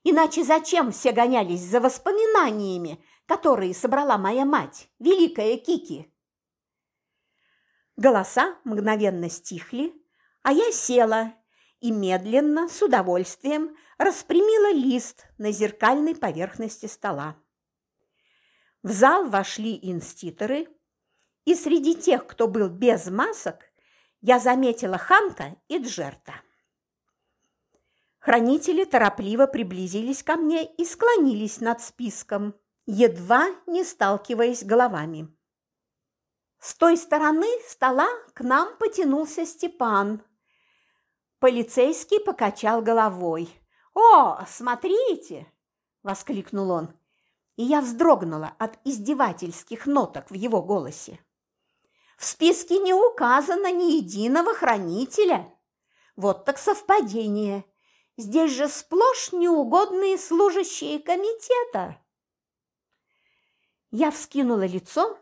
Иначе зачем все гонялись за воспоминаниями, которые собрала моя мать, великая Кики? Голоса мгновенно стихли, а я села и медленно, с удовольствием, распрямила лист на зеркальной поверхности стола. В зал вошли инститоры, и среди тех, кто был без масок, я заметила Ханка и Джерта. Хранители торопливо приблизились ко мне и склонились над списком, едва не сталкиваясь головами. С той стороны стола к нам потянулся Степан. Полицейский покачал головой. «О, смотрите!» – воскликнул он. И я вздрогнула от издевательских ноток в его голосе. В списке не указано ни единого хранителя. Вот так совпадение. Здесь же сплошь неугодные служащие комитета. Я вскинула лицо,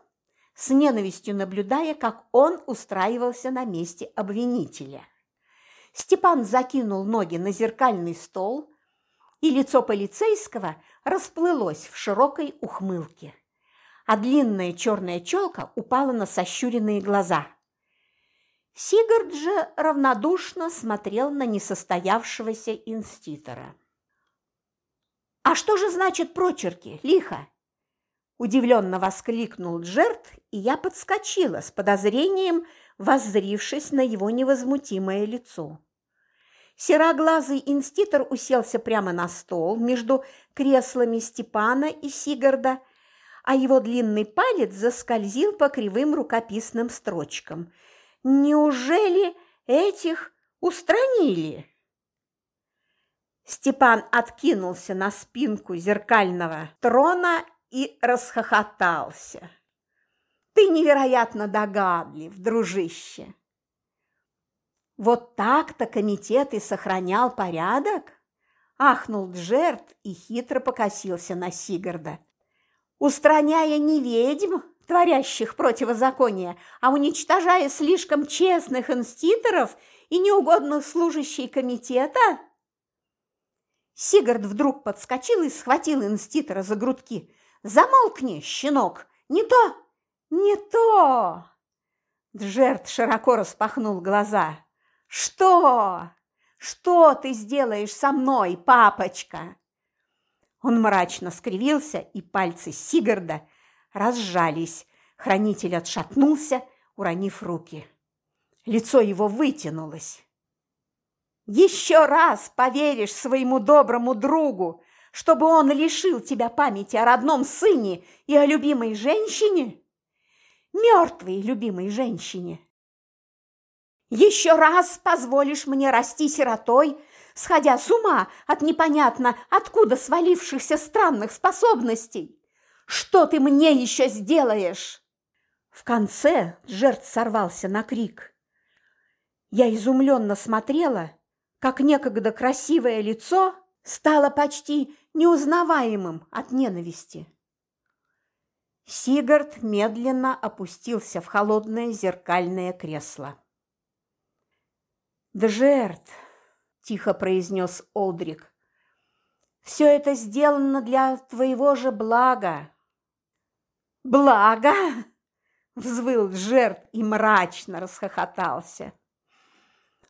с ненавистью наблюдая, как он устраивался на месте обвинителя. Степан закинул ноги на зеркальный стол, и лицо полицейского расплылось в широкой ухмылке, а длинная черная челка упала на сощуренные глаза. Сигард же равнодушно смотрел на несостоявшегося инститора. «А что же значит прочерки, лихо?» Удивленно воскликнул Джерт, и я подскочила с подозрением, воззрившись на его невозмутимое лицо. Сероглазый инститор уселся прямо на стол между креслами Степана и Сигарда, а его длинный палец заскользил по кривым рукописным строчкам. «Неужели этих устранили?» Степан откинулся на спинку зеркального трона и расхохотался. «Ты невероятно догадлив, дружище!» «Вот так-то комитет и сохранял порядок?» Ахнул Джерт и хитро покосился на Сигарда. «Устраняя не ведьм, творящих противозаконие, а уничтожая слишком честных инститоров и неугодных служащих комитета?» Сигард вдруг подскочил и схватил инститора за грудки. Замолкни, щенок! Не то! Не то!» Джерт широко распахнул глаза. «Что? Что ты сделаешь со мной, папочка?» Он мрачно скривился, и пальцы Сигарда разжались. Хранитель отшатнулся, уронив руки. Лицо его вытянулось. «Еще раз поверишь своему доброму другу, чтобы он лишил тебя памяти о родном сыне и о любимой женщине? Мертвой любимой женщине. Еще раз позволишь мне расти сиротой, сходя с ума от непонятно откуда свалившихся странных способностей? Что ты мне еще сделаешь?» В конце жертв сорвался на крик. Я изумленно смотрела, как некогда красивое лицо стало почти неузнаваемым от ненависти. Сигард медленно опустился в холодное зеркальное кресло. «Джерт!» – тихо произнес Олдрик. «Все это сделано для твоего же блага». «Благо!» – взвыл Джерт и мрачно расхохотался.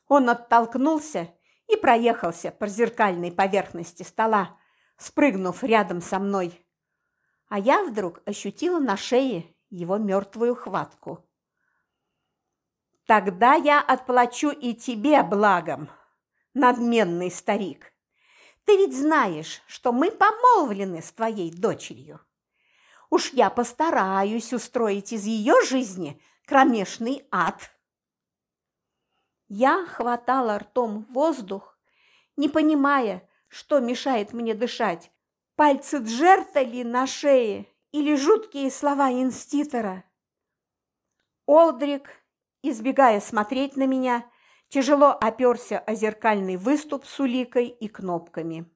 Он оттолкнулся и проехался по зеркальной поверхности стола, спрыгнув рядом со мной. А я вдруг ощутила на шее его мертвую хватку. «Тогда я отплачу и тебе благом, надменный старик. Ты ведь знаешь, что мы помолвлены с твоей дочерью. Уж я постараюсь устроить из ее жизни кромешный ад». Я хватала ртом воздух, не понимая, что мешает мне дышать, пальцы Джерта ли на шее или жуткие слова инститора. Олдрик, избегая смотреть на меня, тяжело оперся о зеркальный выступ с уликой и кнопками.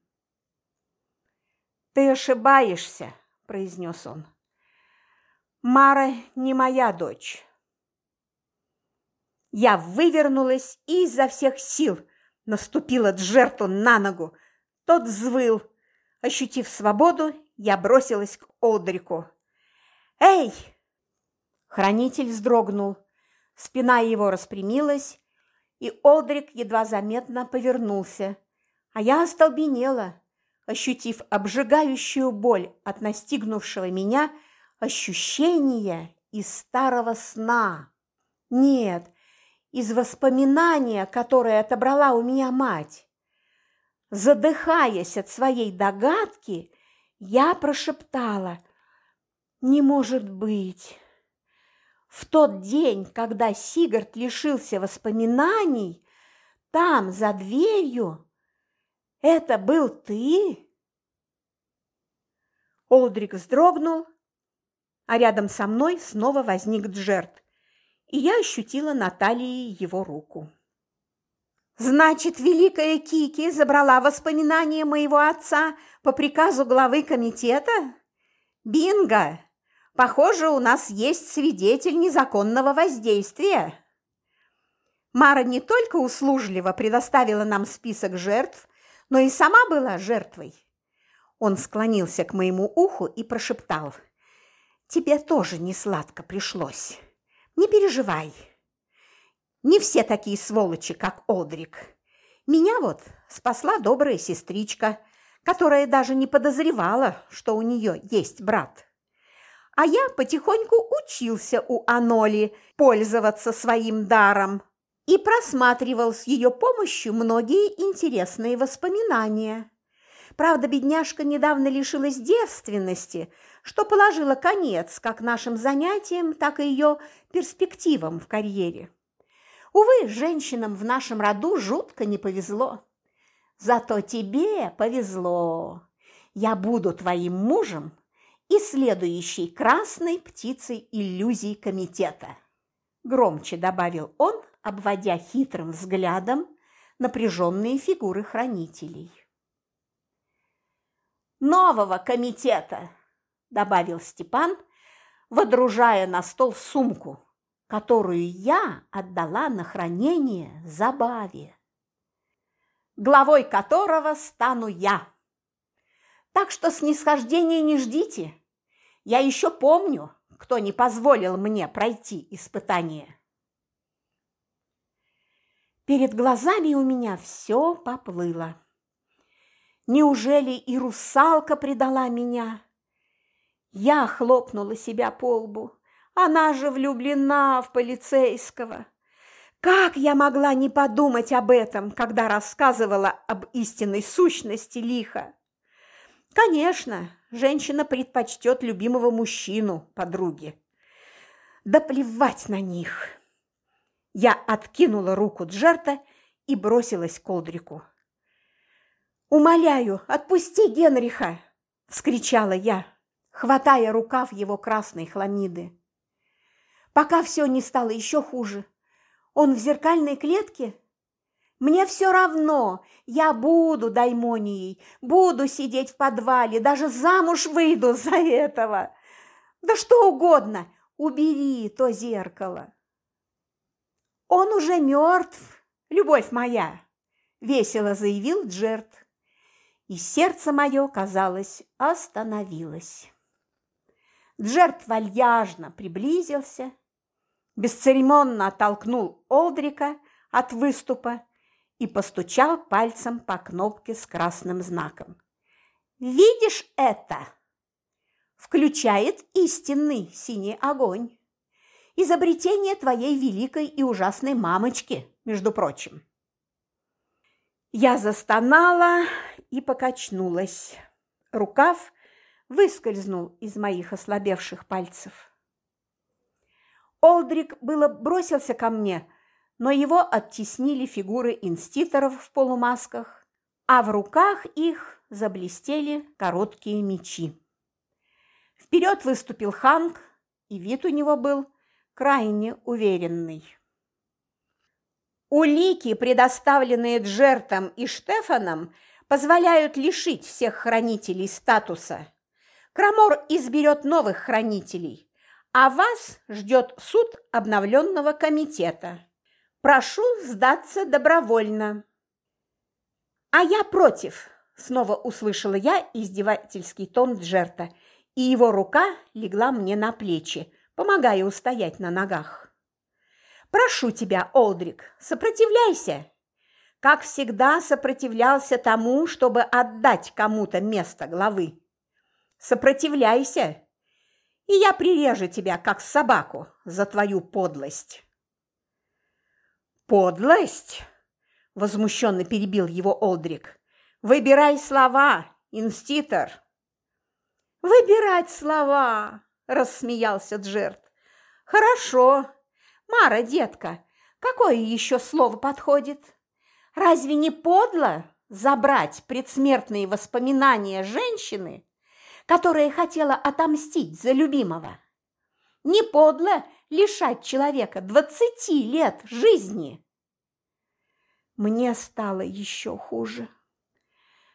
«Ты ошибаешься», – произнес он. «Мара не моя дочь». Я вывернулась и изо всех сил наступила Джерту на ногу. Тот взвыл. Ощутив свободу, я бросилась к Олдрику. «Эй!» Хранитель вздрогнул. Спина его распрямилась, и Олдрик едва заметно повернулся. А я остолбенела, ощутив обжигающую боль от настигнувшего меня ощущения из старого сна. Нет, из воспоминания, которое отобрала у меня мать. Задыхаясь от своей догадки, я прошептала «Не может быть!» В тот день, когда Сигард лишился воспоминаний, там, за дверью, это был ты? Олдрик вздрогнул, а рядом со мной снова возник Джерт, и я ощутила на талии его руку. Значит, великая Кики забрала воспоминания моего отца по приказу главы комитета? Бинго! Похоже, у нас есть свидетель незаконного воздействия. Мара не только услужливо предоставила нам список жертв, но и сама была жертвой. Он склонился к моему уху и прошептал. «Тебе тоже не сладко пришлось. Не переживай. Не все такие сволочи, как Олдрик. Меня вот спасла добрая сестричка, которая даже не подозревала, что у нее есть брат а я потихоньку учился у Аноли пользоваться своим даром и просматривал с ее помощью многие интересные воспоминания. Правда, бедняжка недавно лишилась девственности, что положило конец как нашим занятиям, так и ее перспективам в карьере. Увы, женщинам в нашем роду жутко не повезло. Зато тебе повезло. Я буду твоим мужем и следующей красной птицей иллюзий комитета. Громче добавил он, обводя хитрым взглядом напряженные фигуры хранителей. «Нового комитета!» – добавил Степан, водружая на стол сумку, которую я отдала на хранение Забаве, главой которого стану я. Так что снисхождения не ждите. Я еще помню, кто не позволил мне пройти испытание. Перед глазами у меня все поплыло. Неужели и русалка предала меня? Я хлопнула себя по лбу. Она же влюблена в полицейского. Как я могла не подумать об этом, когда рассказывала об истинной сущности лиха? Конечно, женщина предпочтет любимого мужчину подруге. Да плевать на них. Я откинула руку Джерта и бросилась к Олдрику. «Умоляю, отпусти Генриха!» – вскричала я, хватая рукав его красной хламиды. Пока все не стало еще хуже. Он в зеркальной клетке мне все равно, я буду даймонией, буду сидеть в подвале, даже замуж выйду за этого. Да что угодно, убери то зеркало. Он уже мертв, любовь моя, весело заявил Джерт. И сердце мое, казалось, остановилось. Джерт вальяжно приблизился, бесцеремонно оттолкнул Олдрика от выступа и постучал пальцем по кнопке с красным знаком. «Видишь это?» Включает истинный синий огонь. Изобретение твоей великой и ужасной мамочки, между прочим. Я застонала и покачнулась. Рукав выскользнул из моих ослабевших пальцев. Олдрик было бросился ко мне, но его оттеснили фигуры инститоров в полумасках, а в руках их заблестели короткие мечи. Вперед выступил Ханк, и вид у него был крайне уверенный. Улики, предоставленные Джертом и Штефаном, позволяют лишить всех хранителей статуса. Крамор изберет новых хранителей, а вас ждет суд обновленного комитета. Прошу сдаться добровольно». «А я против», – снова услышала я издевательский тон Джерта, и его рука легла мне на плечи, помогая устоять на ногах. «Прошу тебя, Олдрик, сопротивляйся!» Как всегда сопротивлялся тому, чтобы отдать кому-то место главы. Сопротивляйся, и я прирежу тебя, как собаку, за твою подлость. «Подлость!» – возмущенно перебил его Олдрик. «Выбирай слова, инститор!» «Выбирать слова!» – рассмеялся Джерт. Хорошо. Мара, детка, какое еще слово подходит? Разве не подло забрать предсмертные воспоминания женщины, которая хотела отомстить за любимого? Не подло лишать человека двадцати лет жизни? Мне стало еще хуже.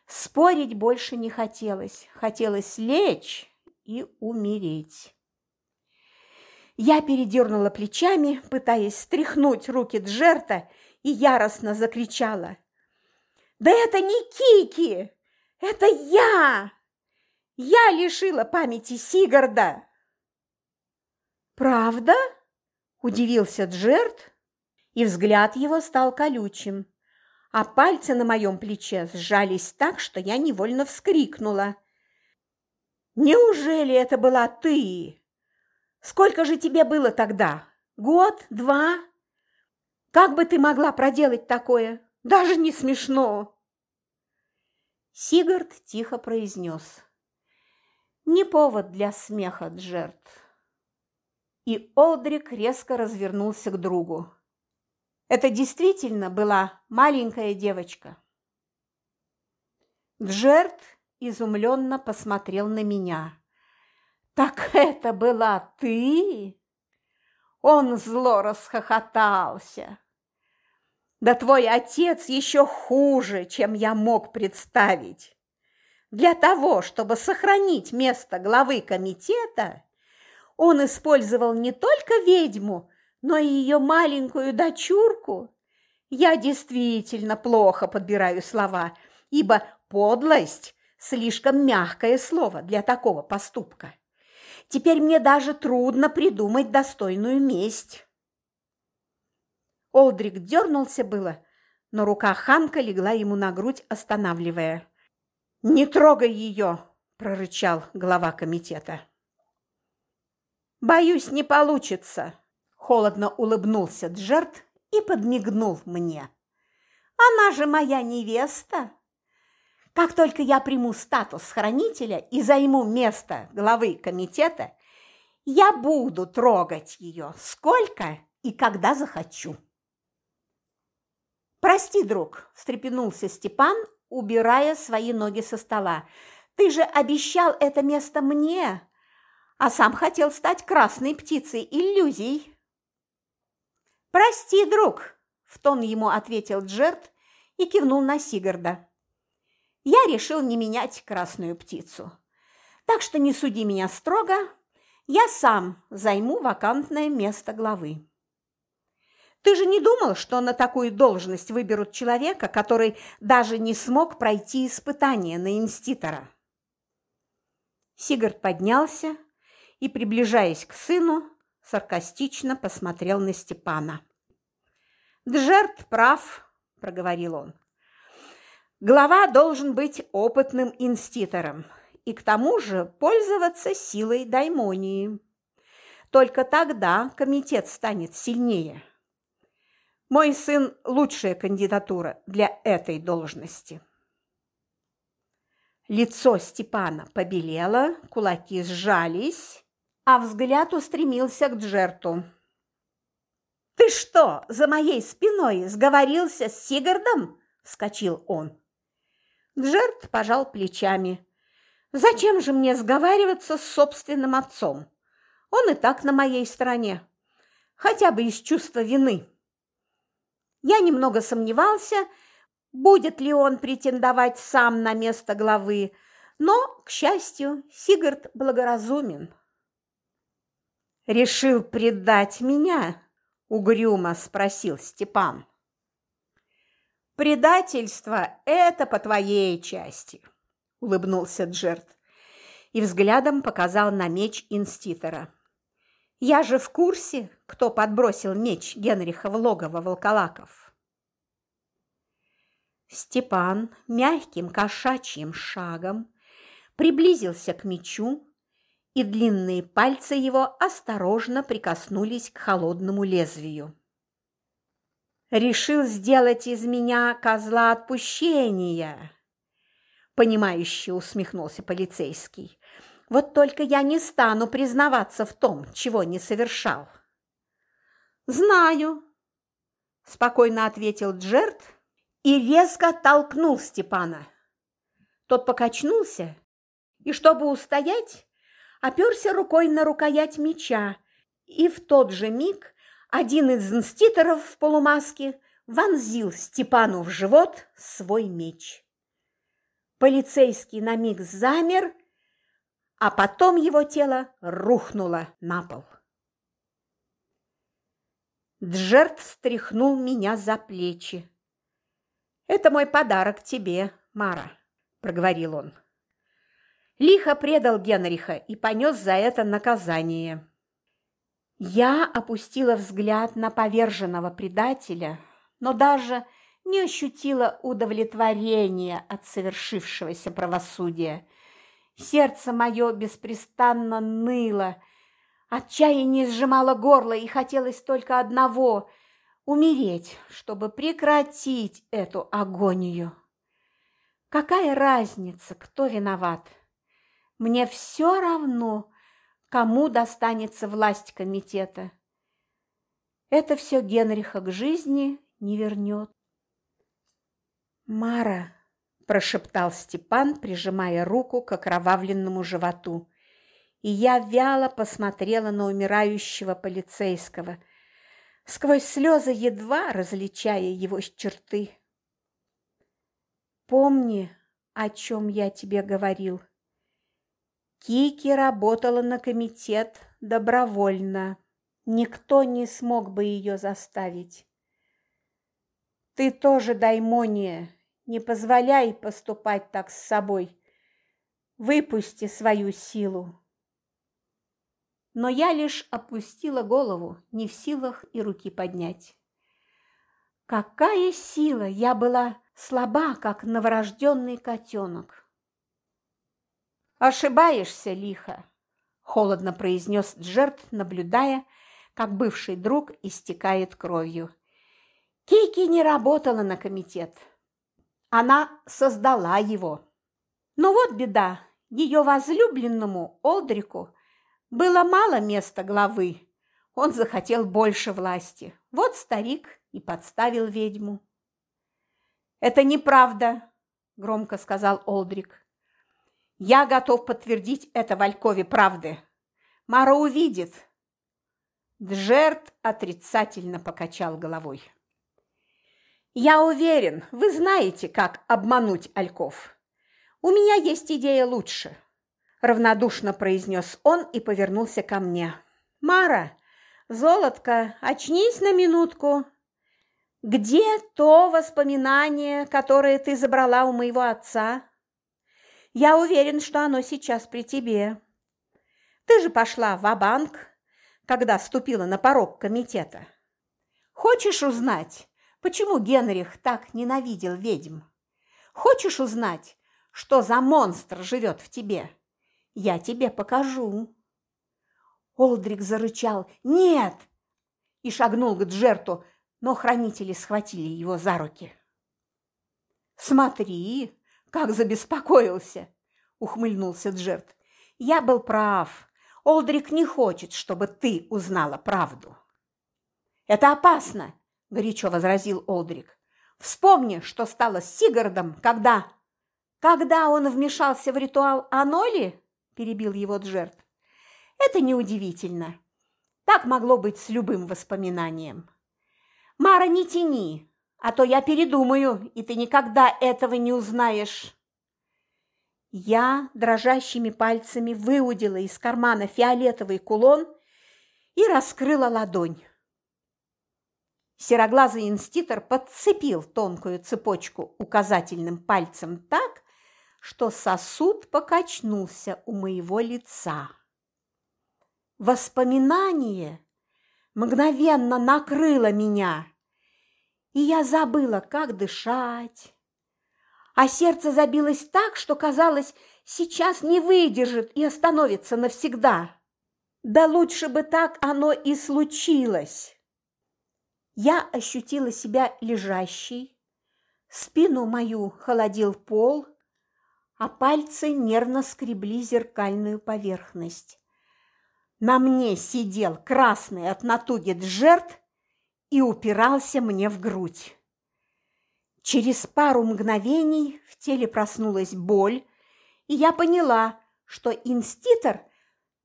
Спорить больше не хотелось. Хотелось лечь и умереть. Я передернула плечами, пытаясь стряхнуть руки Джерта, и яростно закричала. «Да это не Кики! Это я! Я лишила памяти Сигарда!» «Правда?» – удивился Джерт, и взгляд его стал колючим, а пальцы на моем плече сжались так, что я невольно вскрикнула. «Неужели это была ты?» Сколько же тебе было тогда? Год? Два? Как бы ты могла проделать такое? Даже не смешно!» Сигард тихо произнес. «Не повод для смеха, Джерт». И Олдрик резко развернулся к другу. Это действительно была маленькая девочка. Джерт изумленно посмотрел на меня. «Так это была ты?» Он зло расхохотался. «Да твой отец еще хуже, чем я мог представить. Для того, чтобы сохранить место главы комитета, он использовал не только ведьму, но и ее маленькую дочурку. Я действительно плохо подбираю слова, ибо подлость – слишком мягкое слово для такого поступка. Теперь мне даже трудно придумать достойную месть. Олдрик дернулся было, но рука Ханка легла ему на грудь, останавливая. «Не трогай ее!» – прорычал глава комитета. «Боюсь, не получится!» – холодно улыбнулся Джерт и подмигнул мне. «Она же моя невеста!» Как только я приму статус хранителя и займу место главы комитета, я буду трогать ее сколько и когда захочу. «Прости, друг», – встрепенулся Степан, убирая свои ноги со стола. «Ты же обещал это место мне, а сам хотел стать красной птицей иллюзий». «Прости, друг», – в тон ему ответил Джерт и кивнул на Сигарда я решил не менять красную птицу. Так что не суди меня строго, я сам займу вакантное место главы. Ты же не думал, что на такую должность выберут человека, который даже не смог пройти испытание на инститора? Сигард поднялся и, приближаясь к сыну, саркастично посмотрел на Степана. «Джерт прав», – проговорил он. Глава должен быть опытным инститором и к тому же пользоваться силой даймонии. Только тогда комитет станет сильнее. Мой сын – лучшая кандидатура для этой должности. Лицо Степана побелело, кулаки сжались, а взгляд устремился к Джерту. «Ты что, за моей спиной сговорился с Сигардом?» – вскочил он. Джерт пожал плечами. «Зачем же мне сговариваться с собственным отцом? Он и так на моей стороне, хотя бы из чувства вины». Я немного сомневался, будет ли он претендовать сам на место главы, но, к счастью, Сигард благоразумен. «Решил предать меня?» – угрюмо спросил Степан. «Предательство – это по твоей части», – улыбнулся Джерт и взглядом показал на меч инститора. «Я же в курсе, кто подбросил меч Генриха в логово волколаков». Степан мягким кошачьим шагом приблизился к мечу, и длинные пальцы его осторожно прикоснулись к холодному лезвию решил сделать из меня козла отпущения. Понимающе усмехнулся полицейский. Вот только я не стану признаваться в том, чего не совершал. «Знаю», – спокойно ответил Джерт и резко толкнул Степана. Тот покачнулся и, чтобы устоять, оперся рукой на рукоять меча, и в тот же миг один из инститоров в полумаске вонзил Степану в живот свой меч. Полицейский на миг замер, а потом его тело рухнуло на пол. Джерт встряхнул меня за плечи. «Это мой подарок тебе, Мара», – проговорил он. Лихо предал Генриха и понес за это наказание. Я опустила взгляд на поверженного предателя, но даже не ощутила удовлетворения от совершившегося правосудия. Сердце мое беспрестанно ныло, отчаяние сжимало горло, и хотелось только одного – умереть, чтобы прекратить эту агонию. Какая разница, кто виноват? Мне все равно, кому достанется власть комитета. Это все Генриха к жизни не вернет. «Мара», – прошептал Степан, прижимая руку к окровавленному животу, и я вяло посмотрела на умирающего полицейского, сквозь слезы едва различая его черты. «Помни, о чем я тебе говорил. Кики работала на комитет добровольно. Никто не смог бы ее заставить. Ты тоже, Даймония, не позволяй поступать так с собой. Выпусти свою силу. Но я лишь опустила голову, не в силах и руки поднять. Какая сила! Я была слаба, как новорожденный котенок. «Ошибаешься, лихо», – холодно произнес Джерт, наблюдая, как бывший друг истекает кровью. Кейки не работала на комитет. Она создала его. Но вот беда, ее возлюбленному Олдрику было мало места главы. Он захотел больше власти. Вот старик и подставил ведьму. «Это неправда», – громко сказал Олдрик. Я готов подтвердить это Валькове правды. Мара увидит. Джерт отрицательно покачал головой. Я уверен, вы знаете, как обмануть Альков. У меня есть идея лучше, равнодушно произнес он и повернулся ко мне. Мара, золотко, очнись на минутку. Где то воспоминание, которое ты забрала у моего отца? Я уверен, что оно сейчас при тебе. Ты же пошла в банк когда ступила на порог комитета. Хочешь узнать, почему Генрих так ненавидел ведьм? Хочешь узнать, что за монстр живет в тебе? Я тебе покажу. Олдрик зарычал «Нет!» и шагнул к Джерту, но хранители схватили его за руки. «Смотри, «Как забеспокоился!» – ухмыльнулся Джерт. «Я был прав. Олдрик не хочет, чтобы ты узнала правду». «Это опасно!» – горячо возразил Олдрик. «Вспомни, что стало с Сигардом, когда...» «Когда он вмешался в ритуал Аноли?» – перебил его Джерт. «Это неудивительно. Так могло быть с любым воспоминанием. Мара, не тяни, а то я передумаю, и ты никогда этого не узнаешь. Я дрожащими пальцами выудила из кармана фиолетовый кулон и раскрыла ладонь. Сероглазый инститор подцепил тонкую цепочку указательным пальцем так, что сосуд покачнулся у моего лица. Воспоминание мгновенно накрыло меня – и я забыла, как дышать. А сердце забилось так, что, казалось, сейчас не выдержит и остановится навсегда. Да лучше бы так оно и случилось. Я ощутила себя лежащей, спину мою холодил пол, а пальцы нервно скребли зеркальную поверхность. На мне сидел красный от натуги джерт и упирался мне в грудь. Через пару мгновений в теле проснулась боль, и я поняла, что инститор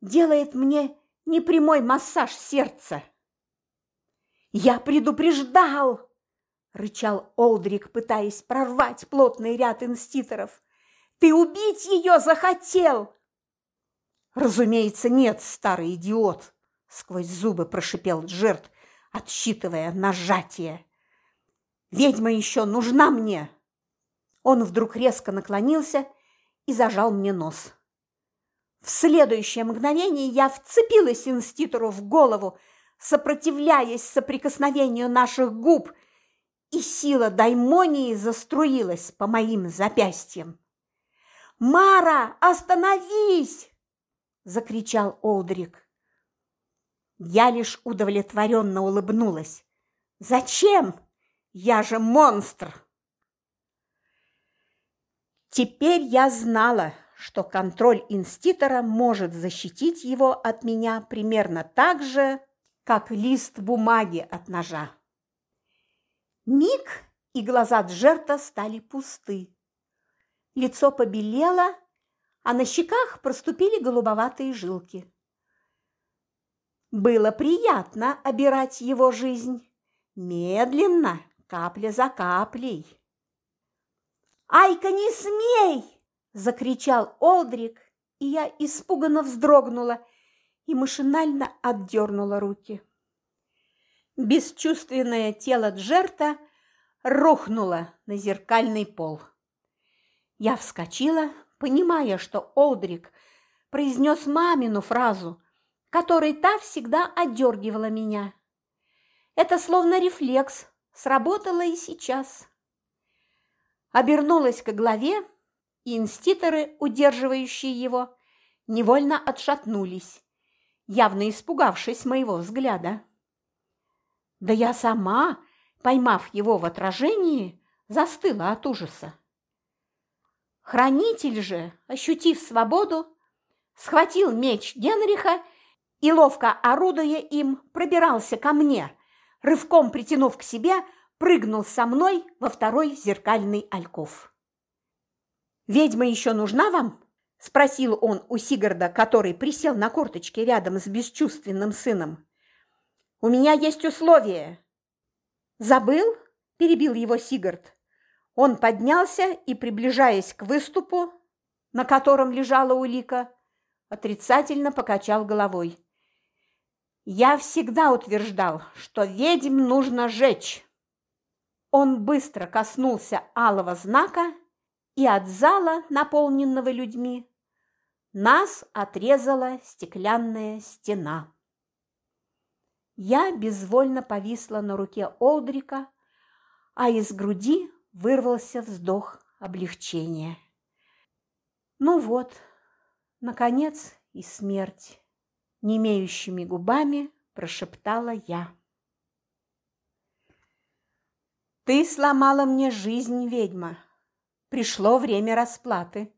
делает мне непрямой массаж сердца. «Я предупреждал!» – рычал Олдрик, пытаясь прорвать плотный ряд инститоров. «Ты убить ее захотел!» «Разумеется, нет, старый идиот!» – сквозь зубы прошипел Джерт, отсчитывая нажатие. «Ведьма еще нужна мне!» Он вдруг резко наклонился и зажал мне нос. В следующее мгновение я вцепилась инститору в голову, сопротивляясь соприкосновению наших губ, и сила даймонии заструилась по моим запястьям. «Мара, остановись!» – закричал Олдрик. Я лишь удовлетворенно улыбнулась. «Зачем? Я же монстр!» Теперь я знала, что контроль инститора может защитить его от меня примерно так же, как лист бумаги от ножа. Миг, и глаза Джерта стали пусты. Лицо побелело, а на щеках проступили голубоватые жилки. Было приятно обирать его жизнь, медленно, капля за каплей. «Айка, не смей!» – закричал Олдрик, и я испуганно вздрогнула и машинально отдернула руки. Бесчувственное тело Джерта рухнуло на зеркальный пол. Я вскочила, понимая, что Олдрик произнес мамину фразу, которой та всегда отдергивала меня. Это словно рефлекс, сработало и сейчас. Обернулась к главе, и инститоры, удерживающие его, невольно отшатнулись, явно испугавшись моего взгляда. Да я сама, поймав его в отражении, застыла от ужаса. Хранитель же, ощутив свободу, схватил меч Генриха и, ловко орудуя им, пробирался ко мне, рывком притянув к себе, прыгнул со мной во второй зеркальный альков. «Ведьма еще нужна вам?» – спросил он у Сигарда, который присел на корточке рядом с бесчувственным сыном. «У меня есть условия». «Забыл?» – перебил его Сигард. Он поднялся и, приближаясь к выступу, на котором лежала улика, отрицательно покачал головой. «Я всегда утверждал, что ведьм нужно жечь». Он быстро коснулся алого знака, и от зала, наполненного людьми, нас отрезала стеклянная стена. Я безвольно повисла на руке Олдрика, а из груди вырвался вздох облегчения. Ну вот, наконец и смерть, немеющими губами прошептала я. Ты сломала мне жизнь, ведьма. Пришло время расплаты.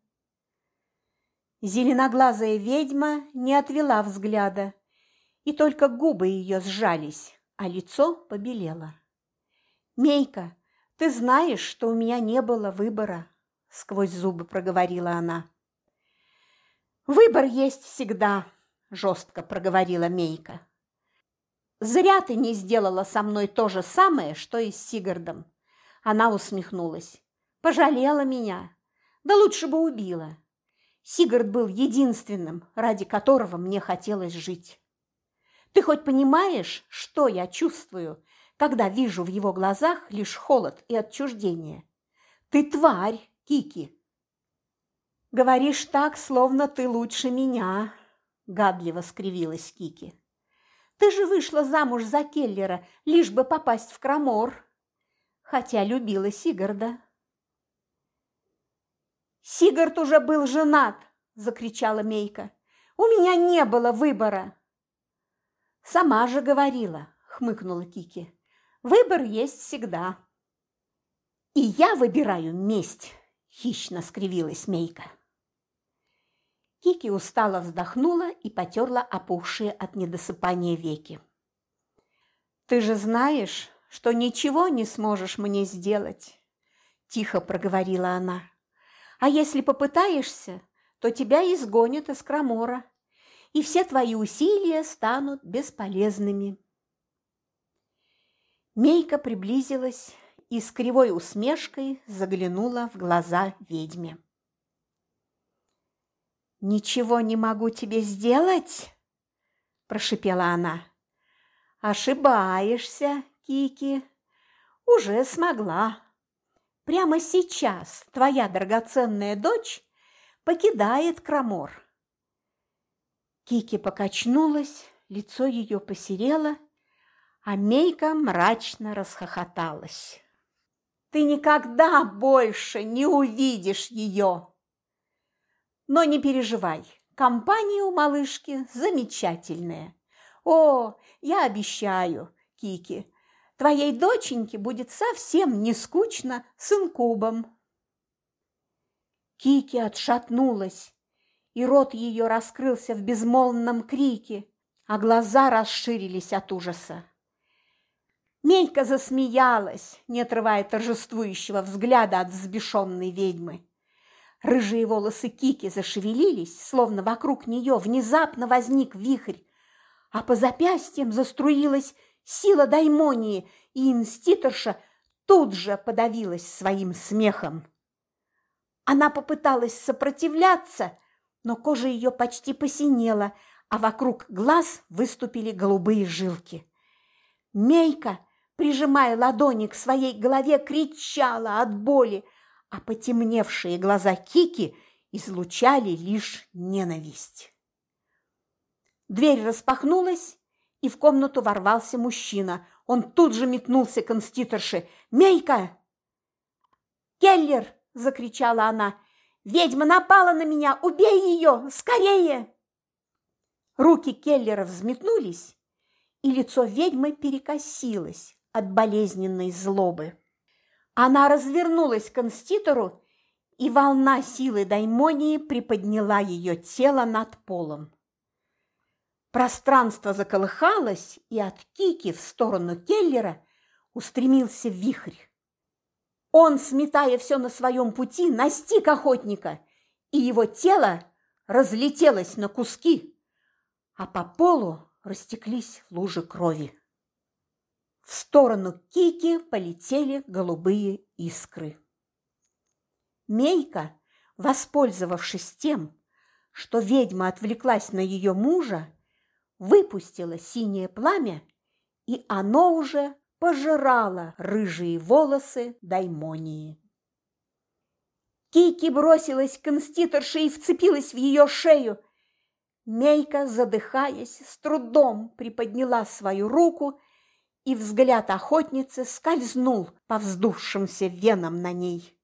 Зеленоглазая ведьма не отвела взгляда, и только губы ее сжались, а лицо побелело. «Мейка, ты знаешь, что у меня не было выбора», – сквозь зубы проговорила она. «Выбор есть всегда», – жестко проговорила Мейка. «Зря ты не сделала со мной то же самое, что и с Сигардом». Она усмехнулась. «Пожалела меня. Да лучше бы убила. Сигард был единственным, ради которого мне хотелось жить. Ты хоть понимаешь, что я чувствую, когда вижу в его глазах лишь холод и отчуждение? Ты тварь, Кики!» «Говоришь так, словно ты лучше меня», – гадливо скривилась Кики. Ты же вышла замуж за Келлера, лишь бы попасть в Крамор, хотя любила Сигарда. «Сигард уже был женат!» – закричала Мейка. «У меня не было выбора!» «Сама же говорила!» – хмыкнула Кики. «Выбор есть всегда!» «И я выбираю месть!» – хищно скривилась Мейка. Кики устало вздохнула и потерла опухшие от недосыпания веки. «Ты же знаешь, что ничего не сможешь мне сделать», – тихо проговорила она. «А если попытаешься, то тебя изгонят из Крамора, и все твои усилия станут бесполезными». Мейка приблизилась и с кривой усмешкой заглянула в глаза ведьме. «Ничего не могу тебе сделать?» – прошипела она. «Ошибаешься, Кики. Уже смогла. Прямо сейчас твоя драгоценная дочь покидает Крамор». Кики покачнулась, лицо ее посерело, а Мейка мрачно расхохоталась. «Ты никогда больше не увидишь ее!» Но не переживай, компания у малышки замечательная. О, я обещаю, Кики, твоей доченьке будет совсем не скучно с инкубом. Кики отшатнулась, и рот ее раскрылся в безмолвном крике, а глаза расширились от ужаса. Мейка засмеялась, не отрывая торжествующего взгляда от взбешенной ведьмы. Рыжие волосы Кики зашевелились, словно вокруг нее внезапно возник вихрь, а по запястьям заструилась сила даймонии, и инститорша тут же подавилась своим смехом. Она попыталась сопротивляться, но кожа ее почти посинела, а вокруг глаз выступили голубые жилки. Мейка, прижимая ладони к своей голове, кричала от боли – а потемневшие глаза Кики излучали лишь ненависть. Дверь распахнулась, и в комнату ворвался мужчина. Он тут же метнулся к инститорше. «Мейка!» «Келлер!» – закричала она. «Ведьма напала на меня! Убей ее! Скорее!» Руки Келлера взметнулись, и лицо ведьмы перекосилось от болезненной злобы. Она развернулась к конститору, и волна силы даймонии приподняла ее тело над полом. Пространство заколыхалось, и от Кики в сторону Келлера устремился вихрь. Он, сметая все на своем пути, настиг охотника, и его тело разлетелось на куски, а по полу растеклись лужи крови. В сторону Кики полетели голубые искры. Мейка, воспользовавшись тем, что ведьма отвлеклась на ее мужа, выпустила синее пламя, и оно уже пожирало рыжие волосы Даймонии. Кики бросилась к инститорше и вцепилась в ее шею. Мейка, задыхаясь, с трудом приподняла свою руку и взгляд охотницы скользнул по вздувшимся венам на ней.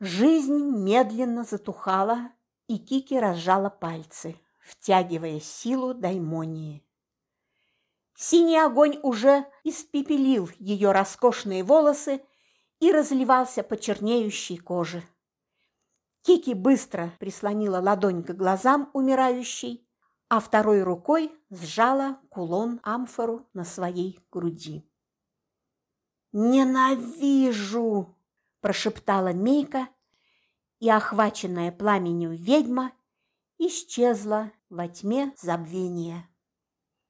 Жизнь медленно затухала, и Кики разжала пальцы, втягивая силу даймонии. Синий огонь уже испепелил ее роскошные волосы и разливался по чернеющей коже. Кики быстро прислонила ладонь к глазам умирающей а второй рукой сжала кулон-амфору на своей груди. «Ненавижу!» – прошептала Мейка, и, охваченная пламенем ведьма, исчезла во тьме забвения.